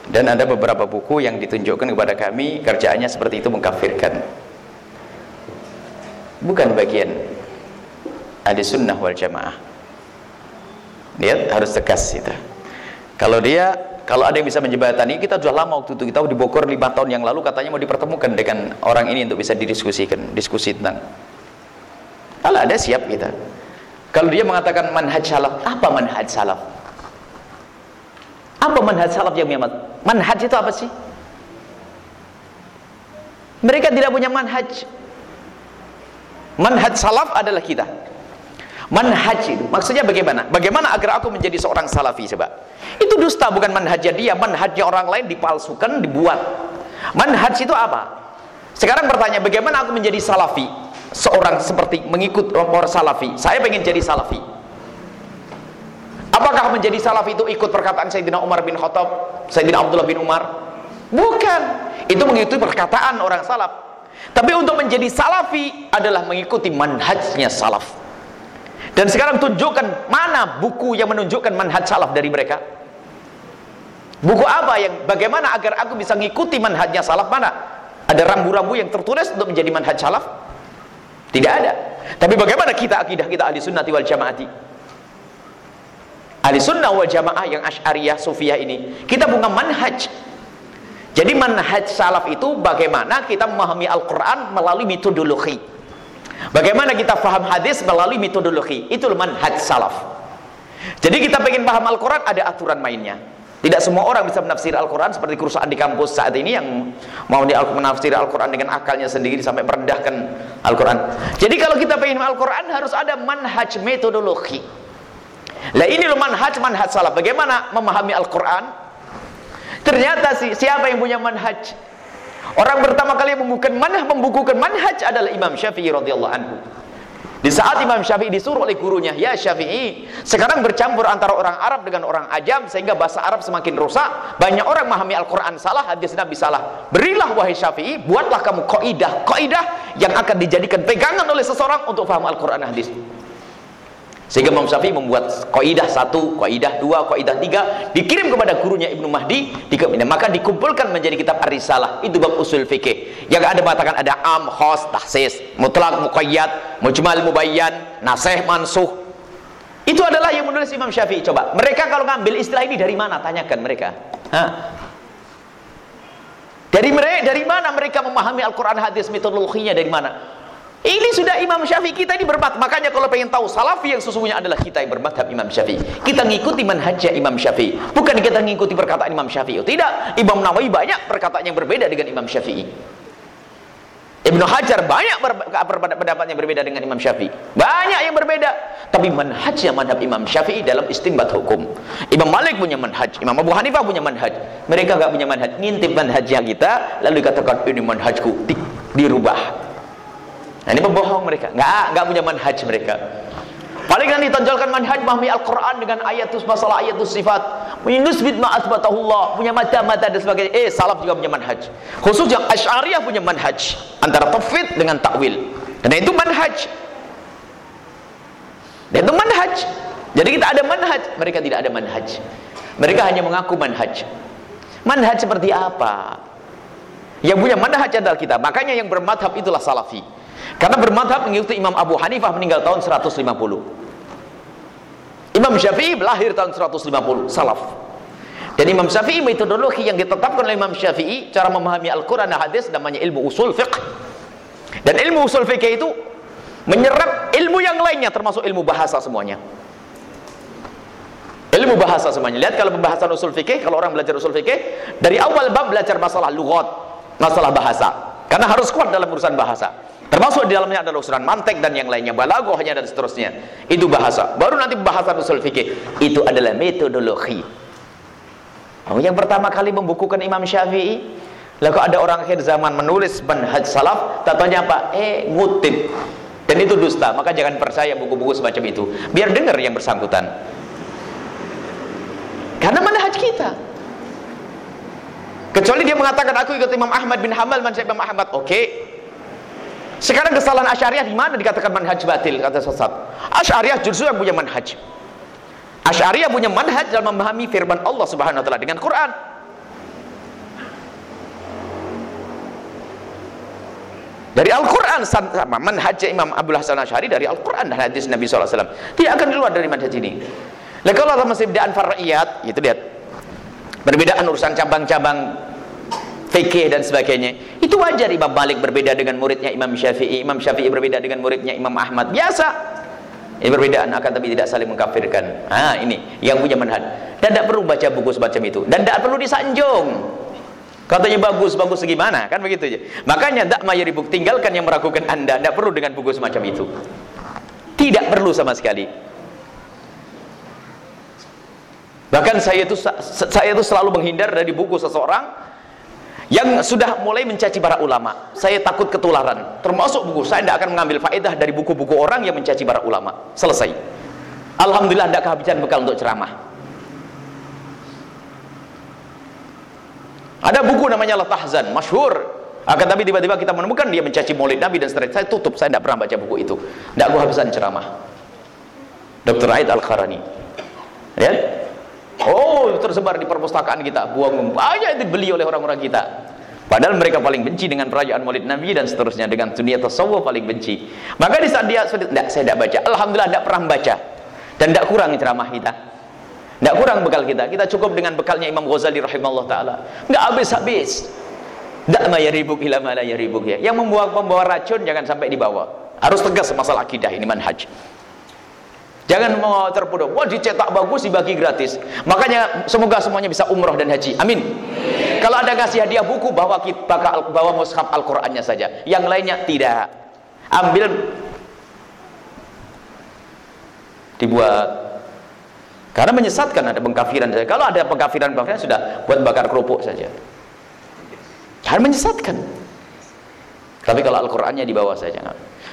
dan ada beberapa buku yang ditunjukkan kepada kami kerjaannya seperti itu mengkafirkan. Bukan bagian ahli sunnah wal jamaah. Lihat harus tegas itu. Kalau dia kalau ada yang bisa menjembatani kita sudah lama waktu itu kita di Bogor lima tahun yang lalu katanya mau dipertemukan dengan orang ini untuk bisa didiskusikan diskusi tentang. Kalau ada siap kita. Kalau dia mengatakan manhaj salaf apa manhaj salaf apa manhaj salaf yang Muhammad? Manhaj itu apa sih? Mereka tidak punya manhaj. Manhaj salaf adalah kita. Manhaj itu maksudnya bagaimana? Bagaimana agar aku menjadi seorang salafi coba? Itu dusta bukan manhajnya dia, manhajnya orang lain dipalsukan, dibuat. Manhaj itu apa? Sekarang bertanya, bagaimana aku menjadi salafi? Seorang seperti mengikut orang salafi. Saya pengen jadi salafi. Apakah menjadi salaf itu ikut perkataan Sayyidina Umar bin Khattab, Sayyidina Abdullah bin Umar? Bukan. Itu mengikuti perkataan orang salaf. Tapi untuk menjadi salafi adalah mengikuti manhajnya salaf. Dan sekarang tunjukkan mana buku yang menunjukkan manhaj salaf dari mereka? Buku apa yang bagaimana agar aku bisa mengikuti manhajnya salaf mana? Ada rambu-rambu yang tertulis untuk menjadi manhaj salaf? Tidak ada. Tapi bagaimana kita akidah kita ahli sunnati wal jamaati? Ahli sunnah wal jamaah yang asyariyah sufiyah ini kita punya manhaj jadi manhaj salaf itu bagaimana kita memahami Al-Quran melalui metodologi Bagaimana kita paham hadis melalui metodologi? Itu manhaj salaf. Jadi kita pengen paham Al-Quran ada aturan mainnya. Tidak semua orang bisa menafsir Al-Quran seperti kerusakan di kampus saat ini yang mau di menafsir Al-Quran dengan akalnya sendiri sampai merendahkan Al-Quran. Jadi kalau kita pengen Al-Quran harus ada manhaj metodologi. Lah ini loh manhaj manhaj salaf. Bagaimana memahami Al-Quran? Ternyata si, siapa yang punya manhaj? Orang pertama kali membukukan manhaj, membukukan manhaj adalah Imam Syafi'i radhiyallahu anhu. Di saat Imam Syafi'i disuruh oleh gurunya, "Ya Syafi'i, sekarang bercampur antara orang Arab dengan orang Ajam sehingga bahasa Arab semakin rusak. Banyak orang memahami Al-Qur'an salah, hadis Nabi salah. Berilah wahai Syafi'i, buatlah kamu kaidah, kaidah yang akan dijadikan pegangan oleh seseorang untuk paham Al-Qur'an hadis." Sehingga Imam Syafi'i membuat kaidah satu, kaidah dua, kaidah tiga, dikirim kepada gurunya Ibnu Mahdi, maka dikumpulkan menjadi kitab Ar-Risalah. Itu bab usul fikih. Yang ada mengatakan ada am, khos, tahsis, mutlak, muqayyad, mujmal, mubayyan, nasih, mansuh. Itu adalah yang menulis Imam Syafi'i. Coba, mereka kalau ngambil istilah ini dari mana? Tanyakan mereka. Hah? Dari mereka dari mana mereka memahami Al-Qur'an hadis metodologinya dari mana? Ini sudah Imam Syafi'i kita ini berbat. Makanya kalau pengen tahu salafi yang sesungguhnya adalah kita yang bermadhab Imam Syafi'i. Kita ngikuti manhajnya Imam Syafi'i. Bukan kita ngikuti perkataan Imam Syafi'i. Tidak. Imam Nawawi banyak perkataan yang berbeda dengan Imam Syafi'i. Ibnu Hajar banyak pendapat yang berbeda dengan Imam Syafi'i. Banyak yang berbeda. Tapi manhajnya manhaj Imam Syafi'i dalam istimbat hukum. Imam Malik punya manhaj. Imam Abu Hanifah punya manhaj. Mereka enggak punya manhaj. Ngintip manhajnya kita. Lalu dikatakan ini manhajku. Dirubah Nah, ini pembohong mereka. Enggak, enggak punya manhaj mereka. Paling nanti tonjolkan manhaj memahami Al-Quran dengan ayat masalah ayat sifat. Yunusbit ma'atbatahullah. Punya mata-mata dan sebagainya. Eh, salaf juga punya manhaj. Khusus yang Ash'ariyah punya manhaj. Antara tafid dengan takwil. Dan itu manhaj. Dan itu manhaj. Jadi kita ada manhaj. Mereka tidak ada manhaj. Mereka hanya mengaku manhaj. Manhaj seperti apa? Yang punya manhaj adalah kita. Makanya yang bermadhab itulah salafi. Karena bermadhab mengikuti Imam Abu Hanifah meninggal tahun 150. Imam Syafi'i lahir tahun 150, salaf. Dan Imam Syafi'i metodologi yang ditetapkan oleh Imam Syafi'i cara memahami Al-Quran dan hadis namanya ilmu usul fiqh. Dan ilmu usul fiqh itu menyerap ilmu yang lainnya termasuk ilmu bahasa semuanya. Ilmu bahasa semuanya. Lihat kalau pembahasan usul fikih, kalau orang belajar usul fikih, dari awal bab belajar masalah lughat, masalah bahasa. Karena harus kuat dalam urusan bahasa. Termasuk di dalamnya adalah usulan mantek dan yang lainnya, balagohnya dan seterusnya. Itu bahasa. Baru nanti bahasan usul fikih. Itu adalah metodologi. Oh, yang pertama kali membukukan Imam Syafi'i, lalu ada orang akhir zaman menulis manhaj salaf, tanya apa? Eh, ngutip. Dan itu dusta, maka jangan percaya buku-buku semacam itu. Biar dengar yang bersangkutan. Karena manhaj kita. Kecuali dia mengatakan aku ikut Imam Ahmad bin Hamal manhaj Imam Ahmad. Oke, okay. Sekarang kesalahan Asy'ariyah di mana dikatakan manhaj batil kata sesat? Asy'ariyah justru yang punya manhaj. Asy'ariyah punya manhaj dalam memahami firman Allah Subhanahu wa taala dengan Quran. Dari Al-Quran sama manhaj Imam Abdul Hasan Asy'ari dari Al-Quran dan hadis Nabi SAW tidak akan keluar dari manhaj ini. Lalu kalau Allah masih bedaan far'iyat, itu lihat perbedaan urusan cabang-cabang fikih dan sebagainya. Itu wajar Imam Malik berbeda dengan muridnya Imam Syafi'i, Imam Syafi'i berbeda dengan muridnya Imam Ahmad. Biasa. Ini perbedaan akan tapi tidak saling mengkafirkan. Ah, ini yang punya manhaj. Dan tidak perlu baca buku semacam itu. Dan tidak perlu disanjung. Katanya bagus, bagus gimana? Kan begitu aja. Makanya tidak mayaribuk tinggalkan yang meragukan Anda. Tidak perlu dengan buku semacam itu. Tidak perlu sama sekali. Bahkan saya itu saya itu selalu menghindar dari buku seseorang yang sudah mulai mencaci para ulama. Saya takut ketularan. Termasuk buku saya tidak akan mengambil faedah dari buku-buku orang yang mencaci para ulama. Selesai. Alhamdulillah tidak kehabisan bekal untuk ceramah. Ada buku namanya Latahzan masyhur. Akan tapi tiba-tiba kita menemukan dia mencaci maulid Nabi dan seterusnya. Saya tutup saya tidak pernah baca buku itu. Tidak kehabisan ceramah. Dr. Aid Al-Kharani. Lihat Oh, tersebar di perpustakaan kita. Buang banyak dibeli oleh orang-orang kita. Padahal mereka paling benci dengan perayaan Maulid Nabi dan seterusnya dengan dunia tasawuf paling benci. Maka di saat dia sudah tidak saya tidak baca. Alhamdulillah tidak pernah baca. Dan tidak kurang ceramah kita. Tidak kurang bekal kita. Kita cukup dengan bekalnya Imam Ghazali rahimahullah taala. Tidak habis-habis. Tidak yaribuk ila ma la yaribuk ya. Yang membawa membawa racun jangan sampai dibawa. harus tegas masalah akidah ini manhaj Jangan mau terpuduk. Wah dicetak bagus dibagi gratis. Makanya semoga semuanya bisa umroh dan haji. Amin. Amin. Kalau ada kasih hadiah buku bawa bawa, bawa mushaf Al-Qur'annya saja. Yang lainnya tidak. Ambil dibuat karena menyesatkan ada pengkafiran saja. Kalau ada pengkafiran-pengkafiran sudah buat bakar kerupuk saja. Jangan menyesatkan. Tapi kalau Al-Qur'annya dibawa saja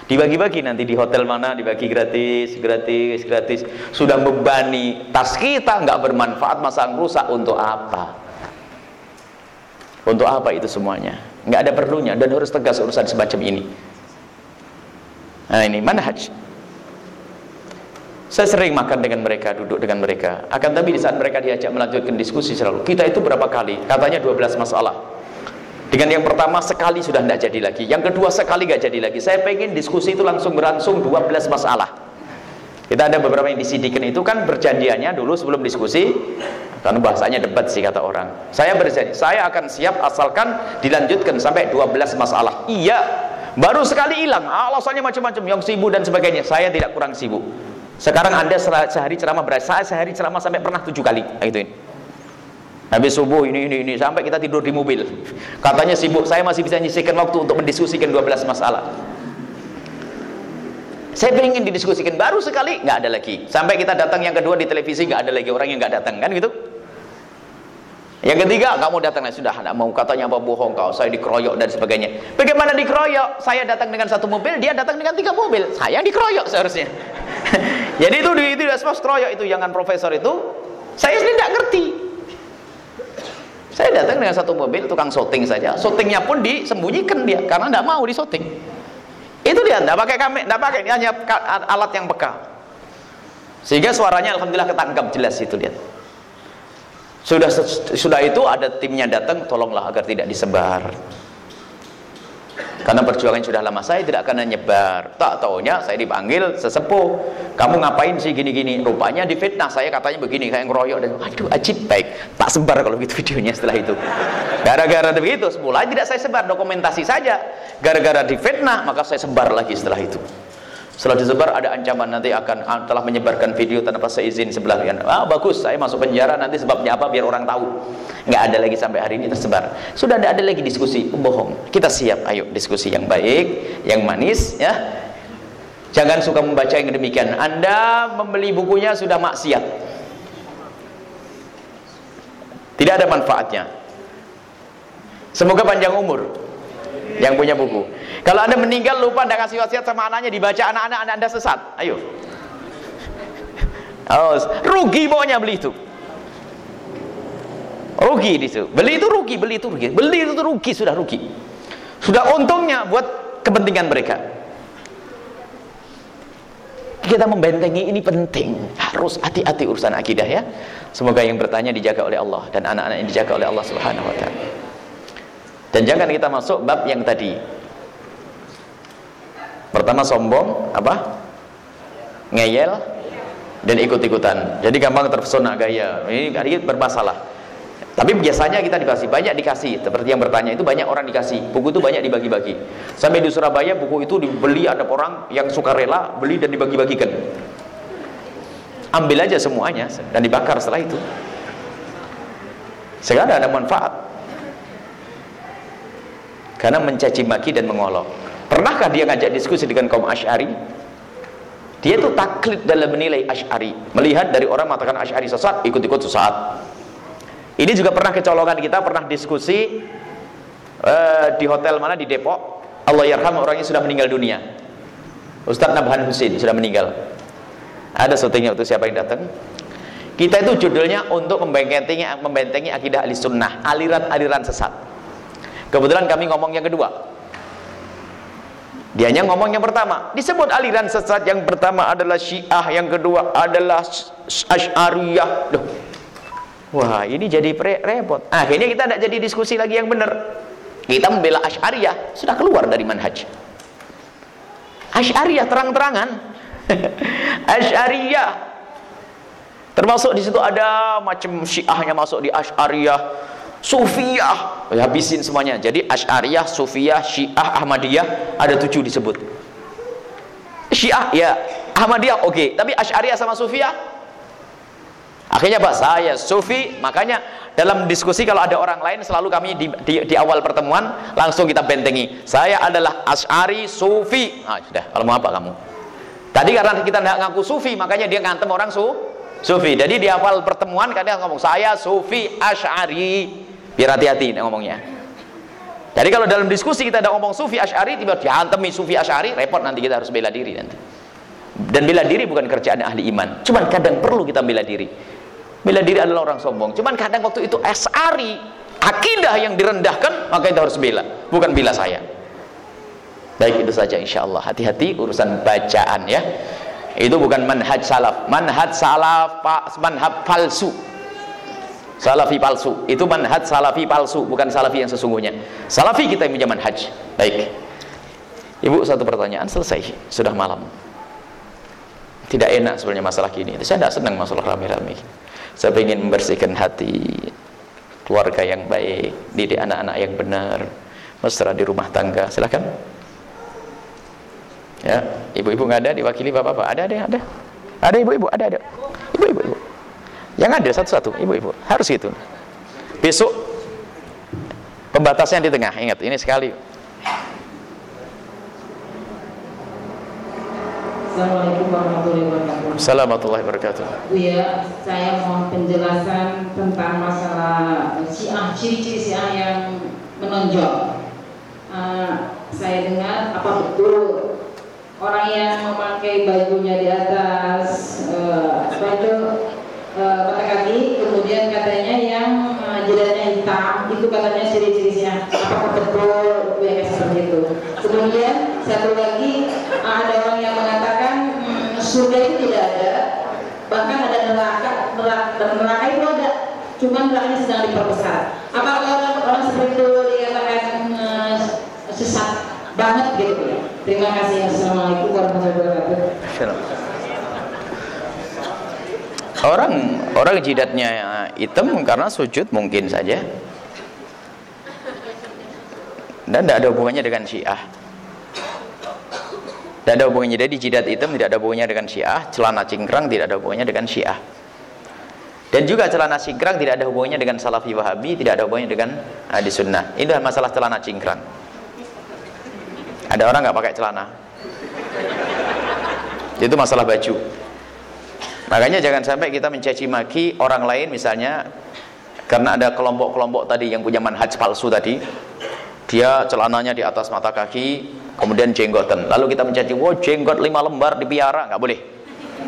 dibagi-bagi nanti di hotel mana dibagi gratis gratis gratis. Sudah membebani. Tas kita nggak bermanfaat masa rusak untuk apa? Untuk apa itu semuanya? Nggak ada perlunya dan harus tegas urusan semacam ini. Nah ini manhaj. Saya sering makan dengan mereka duduk dengan mereka. Akan tapi di saat mereka diajak melanjutkan diskusi selalu. Kita itu berapa kali? Katanya 12 masalah dengan yang pertama sekali sudah tidak jadi lagi. Yang kedua sekali nggak jadi lagi. Saya pengen diskusi itu langsung beransung 12 masalah. Kita ada beberapa yang disidikan itu kan berjanjiannya dulu sebelum diskusi karena bahasanya debat sih kata orang. Saya berjanji, saya akan siap asalkan dilanjutkan sampai 12 masalah. Iya, baru sekali hilang. Alasannya macam-macam, yang sibuk dan sebagainya. Saya tidak kurang sibuk. Sekarang Anda sehari ceramah berat, saya sehari ceramah sampai pernah tujuh kali. Nah, itu ini habis subuh ini ini ini sampai kita tidur di mobil. Katanya sibuk saya masih bisa nyisikan waktu untuk mendiskusikan 12 masalah. Saya ingin didiskusikan baru sekali nggak ada lagi. Sampai kita datang yang kedua di televisi nggak ada lagi orang yang nggak datang kan gitu? Yang ketiga mau datang sudah nggak mau. Katanya apa bohong kau saya dikeroyok dan sebagainya. Bagaimana dikeroyok? Saya datang dengan satu mobil dia datang dengan tiga mobil. Saya dikeroyok seharusnya. Jadi itu itu itu keroyok itu jangan profesor itu. Saya sendiri tidak ngerti saya datang dengan satu mobil tukang syuting saja. Syutingnya pun disembunyikan dia karena tidak mau disyuting. Itu dia, tidak pakai kami, tidak pakai ini hanya alat yang peka. Sehingga suaranya alhamdulillah ketangkap jelas itu lihat. Sudah sudah itu ada timnya datang, tolonglah agar tidak disebar karena perjuangan sudah lama saya tidak akan nyebar tak taunya saya dipanggil sesepuh. Kamu ngapain sih gini-gini? Rupanya difitnah. Saya katanya begini kayak ngeroyok dan aduh ajib baik. Tak sebar kalau gitu videonya setelah itu. Gara-gara begitu semula tidak saya sebar dokumentasi saja. Gara-gara difitnah maka saya sebar lagi setelah itu setelah disebar ada ancaman nanti akan ah, telah menyebarkan video tanpa seizin sebelah kan ah bagus saya masuk penjara nanti sebabnya apa? Biar orang tahu. Nggak ada lagi sampai hari ini tersebar. Sudah tidak ada lagi diskusi. Bohong. Kita siap. Ayo diskusi yang baik yang manis ya. Jangan suka membaca yang demikian. Anda membeli bukunya sudah maksiat. Tidak ada manfaatnya. Semoga panjang umur yang punya buku kalau anda meninggal lupa anda kasih wasiat sama anaknya dibaca anak-anak anda, anda sesat. Ayo. Oh, rugi pokoknya beli itu. Rugi di situ. Beli itu rugi, beli itu rugi. Beli itu rugi sudah rugi. Sudah untungnya buat kepentingan mereka. Kita membentengi ini penting. Harus hati-hati urusan akidah ya. Semoga yang bertanya dijaga oleh Allah dan anak-anak yang dijaga oleh Allah Subhanahu wa taala. Dan jangan kita masuk bab yang tadi. Pertama sombong apa? Ngeyel dan ikut-ikutan. Jadi gampang terpesona gaya. Ini ini bermasalah. Tapi biasanya kita dikasih banyak dikasih. Seperti yang bertanya itu banyak orang dikasih. Buku itu banyak dibagi-bagi. Sampai di Surabaya buku itu dibeli ada orang yang suka rela beli dan dibagi-bagikan. Ambil aja semuanya dan dibakar setelah itu. Sehingga ada manfaat karena mencaci maki dan mengolok Pernahkah dia ngajak diskusi dengan kaum Asy'ari? Dia itu taklid dalam menilai Asy'ari. Melihat dari orang mengatakan Asy'ari sesat, ikut-ikut sesat. Ini juga pernah kecolongan kita, pernah diskusi uh, di hotel mana di Depok. Allah yarham orangnya sudah meninggal dunia. Ustaz Nabhan Husin sudah meninggal. Ada syutingnya itu siapa yang datang? Kita itu judulnya untuk membentengi membentengi akidah ahli sunnah, aliran-aliran sesat. Kebetulan kami ngomong yang kedua. Dia hanya ngomong yang pertama. Disebut aliran sesat yang pertama adalah Syiah, yang kedua adalah Asy'ariyah. Wah, ini jadi repot. Akhirnya kita tidak jadi diskusi lagi yang benar. Kita membela Asy'ariyah, sudah keluar dari manhaj. Asy'ariyah terang-terangan. Asy'ariyah. Termasuk di situ ada macam Syiahnya masuk di Asy'ariyah Sufiyah. Habisin semuanya. Jadi Ash'ariyah, Sufiyah, Syiah, Ahmadiyah ada tujuh disebut. Syiah ya Ahmadiyah oke. Okay. tapi Asy'ariyah sama Sufiyah? Akhirnya Pak saya Sufi. Makanya dalam diskusi kalau ada orang lain selalu kami di, di, di awal pertemuan langsung kita bentengi. Saya adalah Asy'ari Sufi. Ah sudah. Kalau mau apa kamu? Tadi karena kita tidak ngaku Sufi makanya dia ngantem orang su Sufi. Jadi di awal pertemuan kadang ngomong saya Sufi Asy'ari biar hati-hati ngomongnya jadi kalau dalam diskusi kita ada ngomong sufi asyari, tiba dihantemi sufi asyari, repot nanti kita harus bela diri nanti. Dan bela diri bukan kerjaan ahli iman. Cuman kadang perlu kita bela diri. Bela diri adalah orang sombong. Cuman kadang waktu itu asyari, akidah yang direndahkan, maka kita harus bela. Bukan bela saya. Baik itu saja insya Allah. Hati-hati urusan bacaan ya. Itu bukan manhaj salaf. Manhaj salaf, manhaj palsu salafi palsu. Itu manhaj salafi palsu bukan salafi yang sesungguhnya. Salafi kita yang punya manhaj. Baik. Ibu satu pertanyaan selesai. Sudah malam. Tidak enak sebenarnya masalah gini. Saya tidak senang masalah rame-rame. Saya ingin membersihkan hati keluarga yang baik didik anak-anak yang benar mesra di rumah tangga. Silahkan ya ibu-ibu nggak ada diwakili bapak-bapak? Ada ada ada. Ada ibu-ibu ada ada. Ibu-ibu ibu yang ada satu-satu ibu-ibu harus gitu besok pembatasnya di tengah ingat ini sekali
Assalamualaikum warahmatullahi wabarakatuh.
Assalamualaikum warahmatullahi wabarakatuh.
Ya, saya mohon penjelasan tentang masalah Syiah, ciri-ciri Syiah yang menonjol. Uh, saya dengar apa betul orang yang memakai bajunya di atas uh, baju Eh, mata kaki kemudian katanya yang uh, hitam itu katanya ciri-cirinya apakah betul yang seperti itu. Kemudian satu lagi ada orang yang mengatakan hmm, surga itu tidak ada bahkan ada neraka neraka, neraka itu ada cuma nerakanya sedang diperbesar. Apakah orang, orang seperti itu dikatakan uh, sesat banget gitu ya? Terima kasih. Assalamualaikum warahmatullahi wabarakatuh
orang orang jidatnya hitam karena sujud mungkin saja. Dan tidak ada hubungannya dengan syiah. Tidak ada hubungannya. Jadi jidat hitam tidak ada hubungannya dengan syiah. Celana cingkrang tidak ada hubungannya dengan syiah. Dan juga celana cingkrang tidak ada hubungannya dengan salafi wahabi tidak ada hubungannya dengan ahli sunnah. Itu masalah celana cingkrang. Ada orang nggak pakai celana? Itu masalah baju Makanya jangan sampai kita mencaci maki orang lain misalnya karena ada kelompok-kelompok tadi yang punya manhaj palsu tadi. Dia celananya di atas mata kaki, kemudian jenggotan. Lalu kita mencaci, "Wow, jenggot lima lembar dipiara." nggak boleh.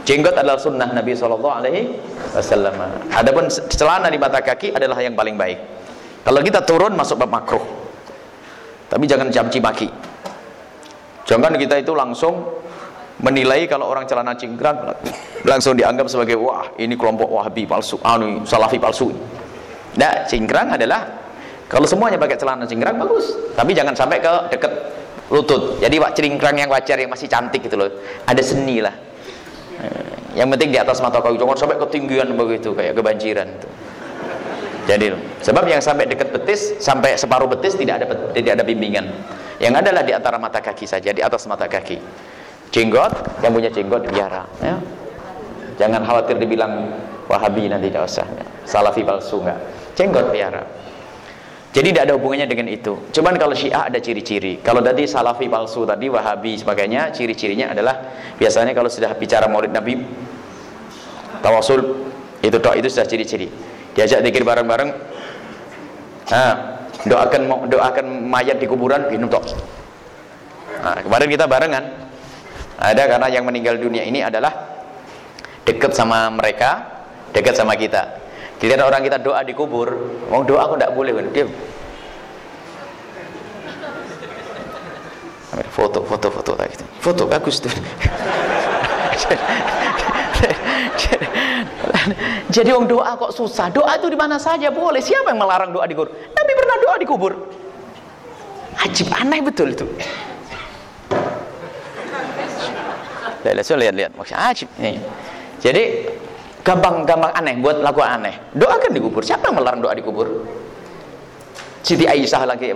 Jenggot adalah sunnah Nabi Shallallahu alaihi wasallam. Adapun celana di mata kaki adalah yang paling baik. Kalau kita turun masuk bab makruh. Tapi jangan caci maki. Jangan kita itu langsung menilai kalau orang celana cingkrang langsung dianggap sebagai wah ini kelompok wahabi palsu anu salafi palsu. Nah cingkrang adalah kalau semuanya pakai celana cingkrang bagus. Tapi jangan sampai ke deket lutut. Jadi pak cingkrang yang wajar yang masih cantik gitu loh. Ada seni lah. Yang penting di atas mata kaki jangan sampai ketinggian begitu kayak kebanjiran itu jadi sebab yang sampai dekat betis sampai separuh betis tidak ada tidak ada bimbingan. Yang adalah di antara mata kaki saja di atas mata kaki jenggot yang punya jenggot biara ya. jangan khawatir dibilang wahabi nanti tidak usah. Ya. salafi palsu enggak. Jenggot biara. Jadi tidak ada hubungannya dengan itu. Cuman kalau syiah ada ciri-ciri. Kalau tadi salafi palsu tadi wahabi sebagainya ciri-cirinya adalah biasanya kalau sudah bicara maulid nabi tawasul itu doa itu sudah ciri-ciri. Diajak dikir bareng-bareng nah, doakan doakan mayat di kuburan minum tok. Nah, kemarin kita barengan ada karena yang meninggal dunia ini adalah dekat sama mereka dekat sama kita. Kita orang kita doa di kubur mau doa aku tidak boleh dia foto foto foto gitu. Foto bagus tuh. Jadi orang doa kok susah? Doa itu di mana saja boleh. Siapa yang melarang doa di kubur? Nabi pernah doa di kubur. Ajib aneh betul itu lihat lihat-lihat. Maksudnya ajib nih. jadi gampang-gampang aneh buat laku aneh. Doakan di kubur. Siapa yang melarang doa di kubur? Siti Aisyah lagi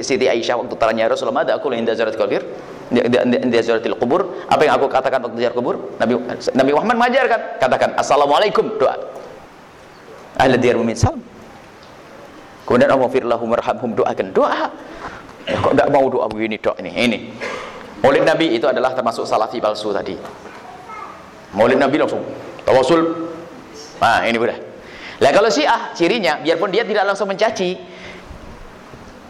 Siti Aisyah waktu tanya Rasulullah ada aku inda zarat kubur di ziaratil kubur apa yang aku katakan waktu ziarah kubur Nabi Nabi Muhammad mengajarkan. Katakan assalamualaikum doa. Ahli diyar mumin salam. Kemudian Allah firlahum warhamhum doakan. Doa. Ya, kok tidak mau doa begini doa ini ini maulid Nabi itu adalah termasuk salafi palsu tadi maulid Nabi langsung tawasul nah ini udah lah kalau syiah cirinya biarpun dia tidak langsung mencaci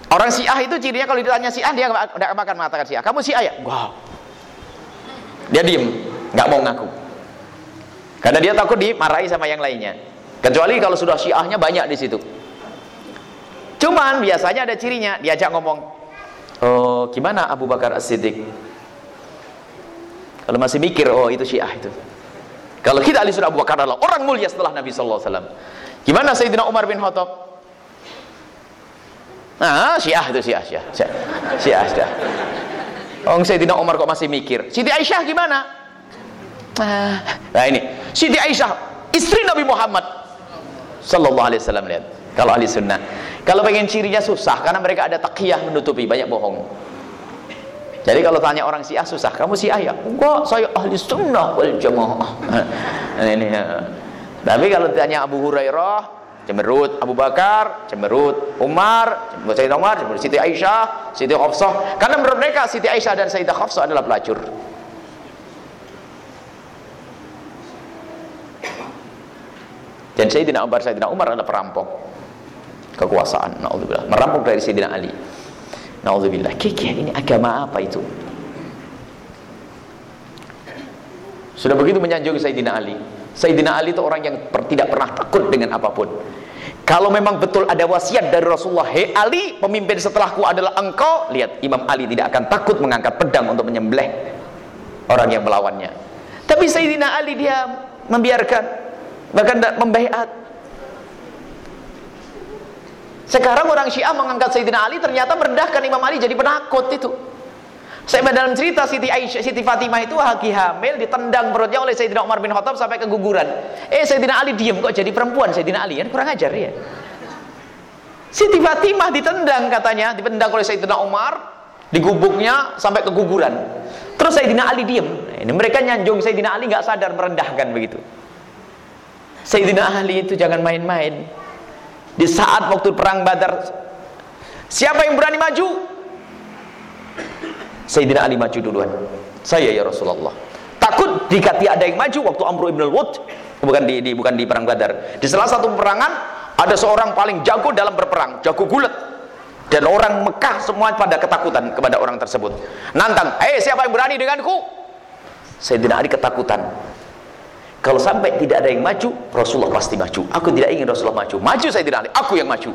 Orang Syiah itu cirinya kalau ditanya Syiah dia tidak akan mengatakan Syiah. Kamu Syiah ya? Wow. Dia diem, nggak mau ngaku. Karena dia takut dimarahi sama yang lainnya. Kecuali kalau sudah Syiahnya banyak di situ. Cuman biasanya ada cirinya, diajak ngomong. Oh, gimana Abu Bakar As-Siddiq? Kalau masih mikir, oh itu Syiah itu. Kalau kita ahli sudah Abu Bakar adalah orang mulia setelah Nabi sallallahu alaihi wasallam. Gimana Sayyidina Umar bin Khattab? Nah, Syiah itu Syiah, Syiah. Syiah, Syiah sudah. Oh, Sayyidina Umar kok masih mikir. Siti Aisyah gimana? Ah, nah ini, Siti Aisyah, istri Nabi Muhammad sallallahu alaihi wasallam lihat. Kalau ahli sunnah. Kalau pengen cirinya susah karena mereka ada taqiyah menutupi banyak bohong. Jadi kalau tanya orang Syiah susah, kamu Syiah ya? Enggak, saya ahli sunnah wal jamaah. Ini. Tapi kalau tanya Abu Hurairah, cemberut Abu Bakar, cemberut Umar, cemberut Sayyidina Umar, cemberut Siti Aisyah, Siti Hafsah. Karena menurut mereka Siti Aisyah dan Sayyidah Hafsah adalah pelacur. Dan Sayyidina Umar, Sayyidina Umar adalah perampok kekuasaan. Naudzubillah. Merampok dari Sayyidina Ali. Naudzubillah. Kiki ini agama apa itu? Sudah begitu menyanjung Sayyidina Ali. Sayyidina Ali itu orang yang tidak pernah takut dengan apa pun. Kalau memang betul ada wasiat dari Rasulullah, "Hei Ali, pemimpin setelahku adalah engkau." Lihat, Imam Ali tidak akan takut mengangkat pedang untuk menyembelih orang yang melawannya. Tapi Sayyidina Ali dia membiarkan bahkan tidak membaiat. Sekarang orang Syiah mengangkat Sayyidina Ali ternyata merendahkan Imam Ali jadi penakut itu. Saya dalam cerita Siti Aisyah, Siti Fatimah itu lagi hamil ditendang perutnya oleh Sayyidina Umar bin Khattab sampai keguguran. Eh Sayyidina Ali diem kok jadi perempuan Sayyidina Ali kan kurang ajar ya. Siti Fatimah ditendang katanya, ditendang oleh Sayyidina Umar di gubuknya sampai keguguran. Terus Sayyidina Ali diem. Ini mereka nyanjung Sayyidina Ali nggak sadar merendahkan begitu. Sayyidina Ali itu jangan main-main. Di saat waktu perang Badar siapa yang berani maju? Sayyidina Ali maju duluan. Saya ya Rasulullah. Takut jika ada yang maju waktu Amr ibn al-Wud bukan di, di, bukan di perang Badar. Di salah satu perangan ada seorang paling jago dalam berperang jago gulet. Dan orang Mekah semua pada ketakutan kepada orang tersebut. Nantang hei siapa yang berani denganku? Sayyidina Ali ketakutan kalau sampai tidak ada yang maju Rasulullah pasti maju. Aku tidak ingin Rasulullah maju. Maju Sayyidina Ali aku yang maju.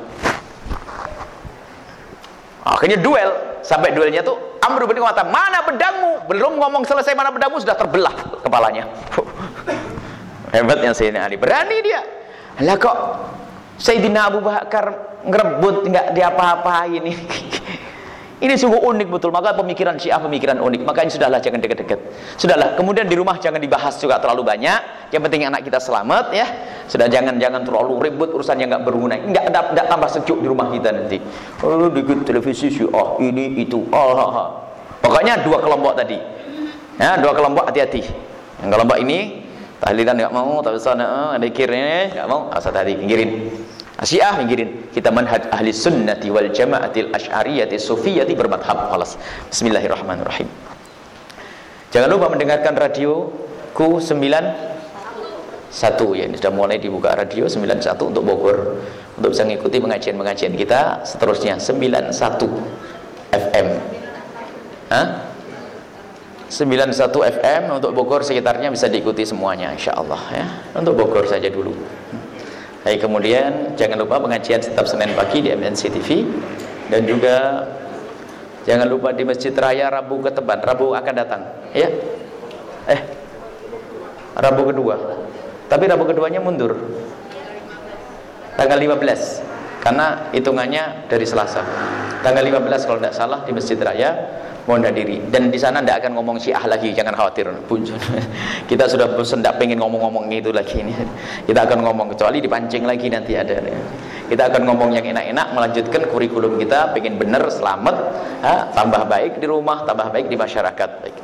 Akhirnya duel. Sampai duelnya tuh Amr bin mengatakan mana pedangmu? Belum ngomong selesai mana pedangmu? Sudah terbelah kepalanya. Hebatnya Sayyidina Ali. Berani dia. Lah kok Sayyidina Abu Bakar ngerebut nggak diapa-apain ini ini sungguh unik betul. Maka pemikiran Syiah pemikiran unik. Makanya sudahlah jangan deket-deket. Sudahlah kemudian di rumah jangan dibahas juga terlalu banyak. Yang penting anak kita selamat ya. Sudah jangan jangan terlalu ribut urusan yang nggak berguna. Nggak nggak tambah sejuk di rumah kita nanti. Oh dikit televisi Syiah ini itu oh, pokoknya dua kelompok tadi. Ya dua kelompok hati-hati. Yang kelompok ini tahlilan nggak mau tapi sana ada kirnya nggak mau. Asal tadi pinggirin Syiah minggirin kita manhaj ahli sunnati wal jamaatil asy'ariyati sufiyati bermadhab khalas. Bismillahirrahmanirrahim. Jangan lupa mendengarkan radio ku 91 ya ini sudah mulai dibuka radio 91 untuk Bogor. Untuk bisa mengikuti pengajian-pengajian kita seterusnya 91 FM Hah? 91 FM untuk Bogor sekitarnya bisa diikuti semuanya insyaallah ya. Untuk Bogor saja dulu Hai kemudian jangan lupa pengajian setiap Senin pagi di MNC TV dan juga jangan lupa di Masjid Raya Rabu ke Teban. Rabu akan datang, ya. Eh. Rabu kedua. Tapi Rabu keduanya mundur. Tanggal 15. Karena hitungannya dari Selasa. Tanggal 15 kalau tidak salah di Masjid Raya mohon hadiri. Dan di sana tidak akan ngomong syiah lagi jangan khawatir. Kita sudah bosan tidak pengen ngomong-ngomong itu lagi ini. Kita akan ngomong kecuali dipancing lagi nanti ada. Kita akan ngomong yang enak-enak melanjutkan kurikulum kita pengen benar selamat ha, tambah baik di rumah tambah baik di masyarakat. Baik.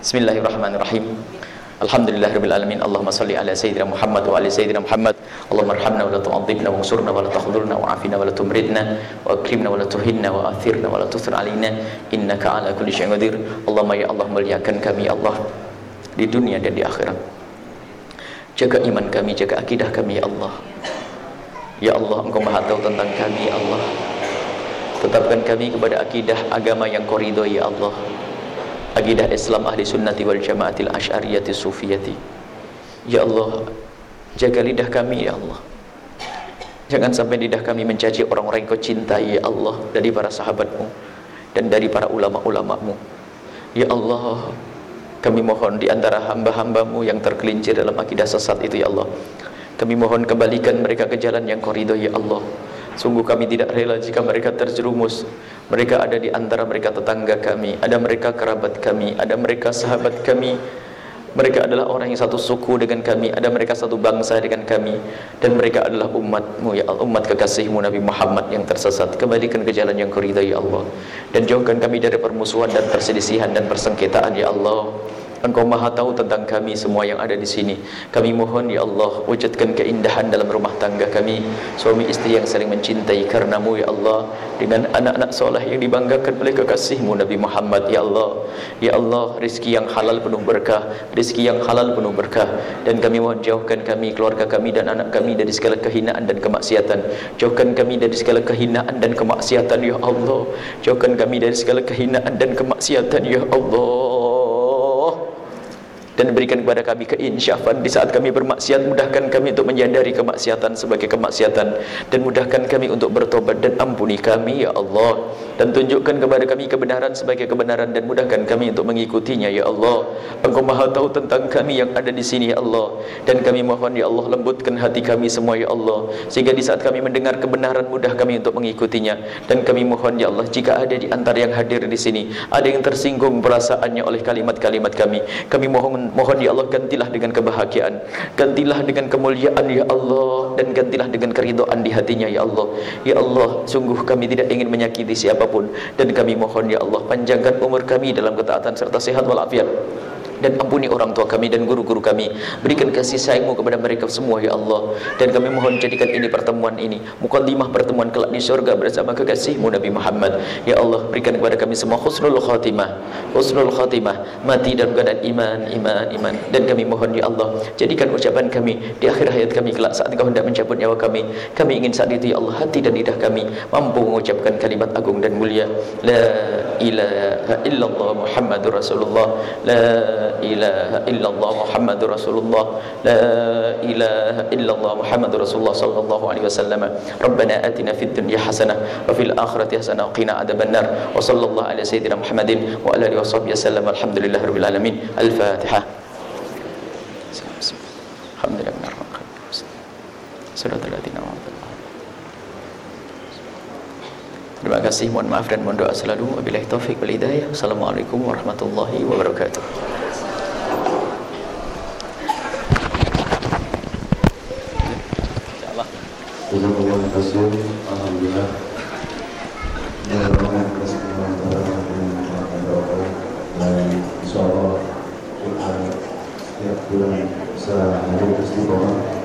Bismillahirrahmanirrahim Alhamdulillah Rabbil Alamin. Allahumma salli ala Sayyidina Muhammad wa ala Sayyidina Muhammad. Allahumma arhamna wa la tu'adzibna wa ansurna wa la takhdhurna wa afina wa la tumridna wa akrimna wa la tuhinna wa athirna wa la tusir alina innaka ala kulli syai'in qadir. Allahumma ya Allah muliakan kami ya Allah di dunia dan di akhirat. Jaga iman kami jaga akidah kami ya Allah. Ya Allah engkau maha tahu tentang kami ya Allah. Tetapkan kami kepada akidah agama yang korido ya Allah akidah Islam ahli sunnati wal jamaatil asyariyati sufiyati. Ya Allah jaga lidah kami ya Allah. Jangan sampai lidah kami mencaci orang-orang yang kau cintai ya Allah dari para sahabatmu dan dari para ulama-ulamamu. Ya Allah kami mohon di antara hamba-hambamu yang tergelincir dalam akidah sesat itu ya Allah kami mohon kembalikan mereka ke jalan yang korido ya Allah Sungguh kami tidak rela jika mereka terjerumus. Mereka ada di antara mereka tetangga kami Ada mereka kerabat kami Ada mereka sahabat kami. Mereka adalah orang yang satu suku dengan kami Ada mereka satu bangsa dengan kami. Dan mereka adalah umatmu ya Allah Umat kekasihmu Nabi Muhammad yang tersesat. Kembalikan ke jalan yang kurida ya Allah. Dan jauhkan kami dari permusuhan dan perselisihan dan persengketaan ya Allah Engkau maha tahu tentang kami semua yang ada di sini. Kami mohon ya Allah wujudkan keindahan dalam rumah tangga kami. Suami istri yang saling mencintai karenamu ya Allah. Dengan anak-anak soleh yang dibanggakan oleh kekasihmu Nabi Muhammad ya Allah. Ya Allah rizki yang halal penuh berkah. Rizki yang halal penuh berkah. Dan kami mohon jauhkan kami, keluarga kami dan anak kami dari segala kehinaan dan kemaksiatan. Jauhkan kami dari segala kehinaan dan kemaksiatan ya Allah. Jauhkan kami dari segala kehinaan dan kemaksiatan ya Allah dan berikan kepada kami keinsyafan di saat kami bermaksiat mudahkan kami untuk menyadari kemaksiatan sebagai kemaksiatan. Dan mudahkan kami untuk bertobat dan ampuni kami ya Allah dan tunjukkan kepada kami kebenaran sebagai kebenaran dan mudahkan kami untuk mengikutinya ya Allah. Engkau Maha tahu tentang kami yang ada di sini ya Allah. Dan kami mohon ya Allah lembutkan hati kami semua ya Allah. Sehingga di saat kami mendengar kebenaran mudah kami untuk mengikutinya. Dan kami mohon ya Allah jika ada di antara yang hadir di sini ada yang tersinggung perasaannya oleh kalimat-kalimat kami kami mohon mohon ya Allah gantilah dengan kebahagiaan. Gantilah dengan kemuliaan ya Allah. Dan gantilah dengan keridhaan di hatinya ya Allah. Ya Allah sungguh kami tidak ingin menyakiti siapa pun dan kami mohon ya Allah panjangkan umur kami dalam ketaatan serta sehat walafiat dan ampuni orang tua kami dan guru-guru kami. Berikan kasih sayangmu kepada mereka semua ya Allah. Dan kami mohon jadikan ini pertemuan ini mukaddimah pertemuan kelak di surga bersama kekasihmu Nabi Muhammad. Ya Allah berikan kepada kami semua khusnul khatimah. Khusnul khatimah. Mati dalam keadaan iman iman iman. Dan kami mohon ya Allah jadikan ucapan kami di akhir hayat kami kelak saat engkau hendak mencabut nyawa kami. Kami ingin saat itu ya Allah hati dan lidah kami mampu mengucapkan kalimat agung dan mulia. La ilaha illallah Muhammadur Rasulullah. La ilaha illallah Muhammadur Rasulullah la ilaha illallah Muhammadur Rasulullah sallallahu alaihi wasallam Rabbana atina fid dunya hasanah wa fil akhirati hasanah wa qina adzabannar wa sallallahu ala sayyidina Muhammadin wa ala alihi washabbihi wasallam alhamdulillah rabbil alamin al-fatihah Alhamdulillah Surat al-Latina Terima kasih, mohon maaf dan mohon doa selalu. Wabillahi taufik wal hidayah. Assalamualaikum warahmatullahi wabarakatuh.
Jazakallah khairan. Alhamdulillah. Mudah-mudahan kesempatan dan insya Allah kita setiap bulan bisa hadir istiqomah